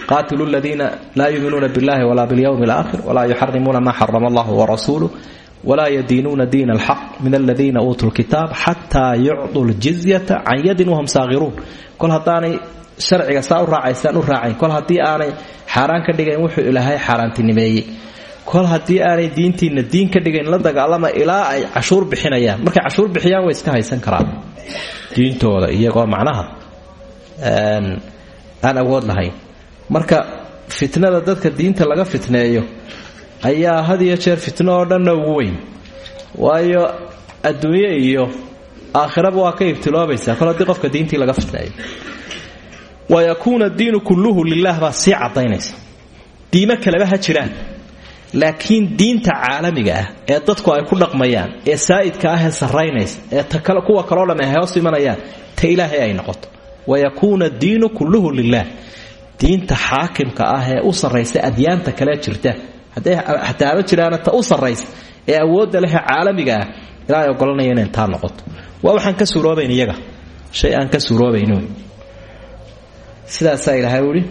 Qaatilu ladiina laa yuuminuuna billahi walaa bilyowmi alaakhir walaa yuxarimuuna maa xarama allahu warasuuluh walaa yadiinuuna diina alxaq min aladiina uutuu lkitaab xataa yucduu ljizyata can yadin wahum saakiruun kol haddaanay sharciga saa u raacaysaan u raacayn kol haddii aanay xaaraan ka dhigayn wuxuu ilaahay xaaraantinimeeyey kol haddii aanay diintiina diin ka dhigayn la dagaalama ilaa ay cashuur bixinayaan way iska haysan karaan diintooda iyagoo macnaha aan awood lahayn marka fitnada dadka diinta laga fitneeyo ayaa had iyo jeer fitno oo dhanna ugu weyn. Waayo adduunye iyo aakhiraba waa ka ibtiloobaysaa. Kol haddii qofka diintii laga fitneeyo wayakuuna diinu kulluhu lilah baa sii cadaynaysa diimo kaleba ha jiraan. Laakiin diinta caalamiga ah ee dadku ay ku dhaqmayaan ee saa'idka ah ee sarraynaysa ee kuwa kaloo dhamm ay hoos imanayaan ta ilaahay ay noqoto. Wayakuuna diinu kulluhu lilah diinta xaakimka ah ee u sarraysa adyaanta kale jirta hadday haba jiraana ta u sarraysa ee awoodda leh ee caalamiga ah ilaa ay taa noqoto. Waa waxaan ka suuroobayn iyaga. Shay aan ka suuroobayn sidaasaa ilaahay uhi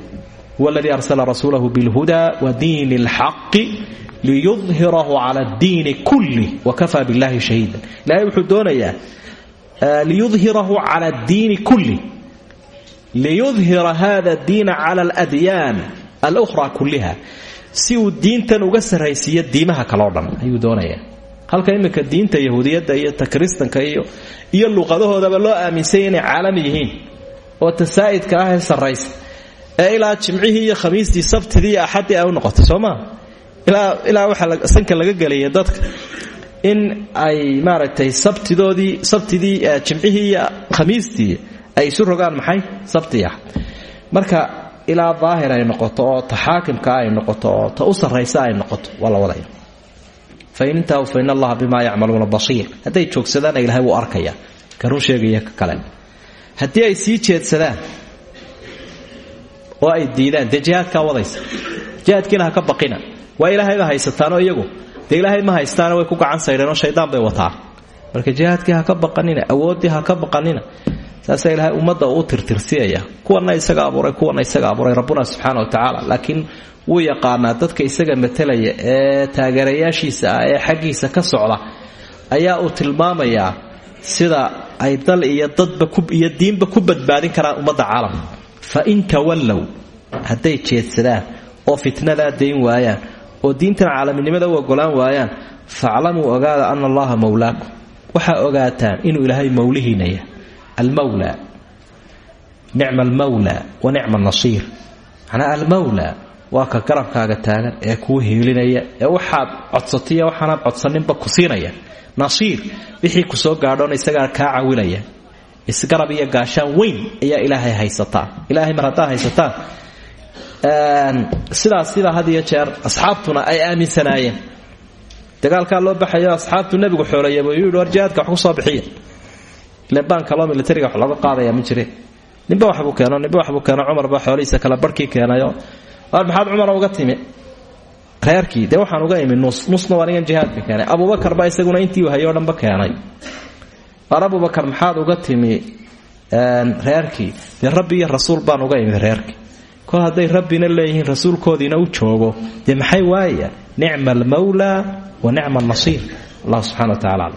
huwa arsala rasuulahu bilhuda wa diini alxaqi liyudhirahu cala addiini kulli wakafaa billahi shahiida. Ilahay wuxuu doonayaa liyudhirahu cala addiini kulli. Liyudhira hada diina cala aladyaan alukhra kulliha si uu diintan uga sarraysiiyo diimaha kaleo dhan. Ayuu doonayaa. Halka iminka diinta yahuudiyadda iyo ta kiristanka iyo iyo luqadahoodaba loo aaminsanya inay caalami yihiin oo tasaa'idka ah ee sarraysa. Ee ilaa jimcihii iyo khamiistii sabtidii iyo axaddii ay u noqotay soo maa ilaa ilaa waxaa sanka laga gelaya dadka. In ay maaragtay sabtidoodii sabtidii jimcihii iyo khamiistii ay isu rogaan maxay? Sabti ah. Marka ilaa daahir ay noqoto oo ta xaakimka ay noqoto oo ta u sarraysa ay noqoto waa la wadaya fain intahu fa in allaha bimaa yacmaluuna basiir hadday joogsadaana ilahay wuu arkaya. Ka sheegaya ka kale haddii ay sii jeedsadaan oo ay diidaan dee wadaysa. Jihaadkiina ha ka baqina. Waa ilaahayba haysataanoo iyagu? Dee ilaahay ma haystaana way ku gacan saydheenoo shaydaan bay wataan. Marka jihaadkii ha ka baqanina awooddii ha ka baqanina saasaa ilaahay ummadda uu tirtirsiyaya. Kuwana isaga abuuray kuwana isaga abuuray rabbuna subxaana wa tacaala. Laakiin wuu yaqaanaa dadka isaga matalaya ee taageerayaashiisa ah ee xaggiisa ka socda ayaa uu tilmaamayaa sida ay dal iyo dadba iyo diinba ku badbaadin karaan ummadda caalamka fa in tawallow hadday jeedsadaan oo fitnadaa dayn waayaan oo diintan caalaminimada u ogolaan waayaan faclamuu ogaada ana allaha mowlaakum waxaa ogaataan inuu ilaahay mowlihiinaya almawla nicma almawla wa nicma alnasiir macnaa almawla waa ka garabkaaga taagan ee kuu hiilinaya ee waxaad codsatiyo waxaanaad codsaninba ku siinaya nasiir wixii ku soo gaadhoona isagaa kaa cawilaya isgarab iyo gaashaan weyn ayaa ilaahay haysataa ilaahay mar haddaa haysataan sidaas sidaa had iyo jeer asxaabtuna ay aaminsanaayeen dagaalkaa loo baxayo asxaabtu nebigu xoolaya buu yidhi bixiya ilan baankaloo militariga wax looga qaadaya ma jireen ninba waxbuu keeno ninba waxbuu keeno cumar baa xoolihiisa kala barhkii keenayo. War maxaad cumara uga timi. Reerkii dee waxaan uga imi nus nusna waa nigan jihaadka keenay. Abubakar baa isaguna intii hayoo dhanba keenay. War abubakar maxaad uga timi reerkii. Dee rabbi iyo rasuul baan uga imi reerkii. Kol hadday rabbina leeyihiin rasuulkoodiina u joogo dee maxay waayayaan nicma almawla wa nicma alnasiir. Allah subxana wa tacala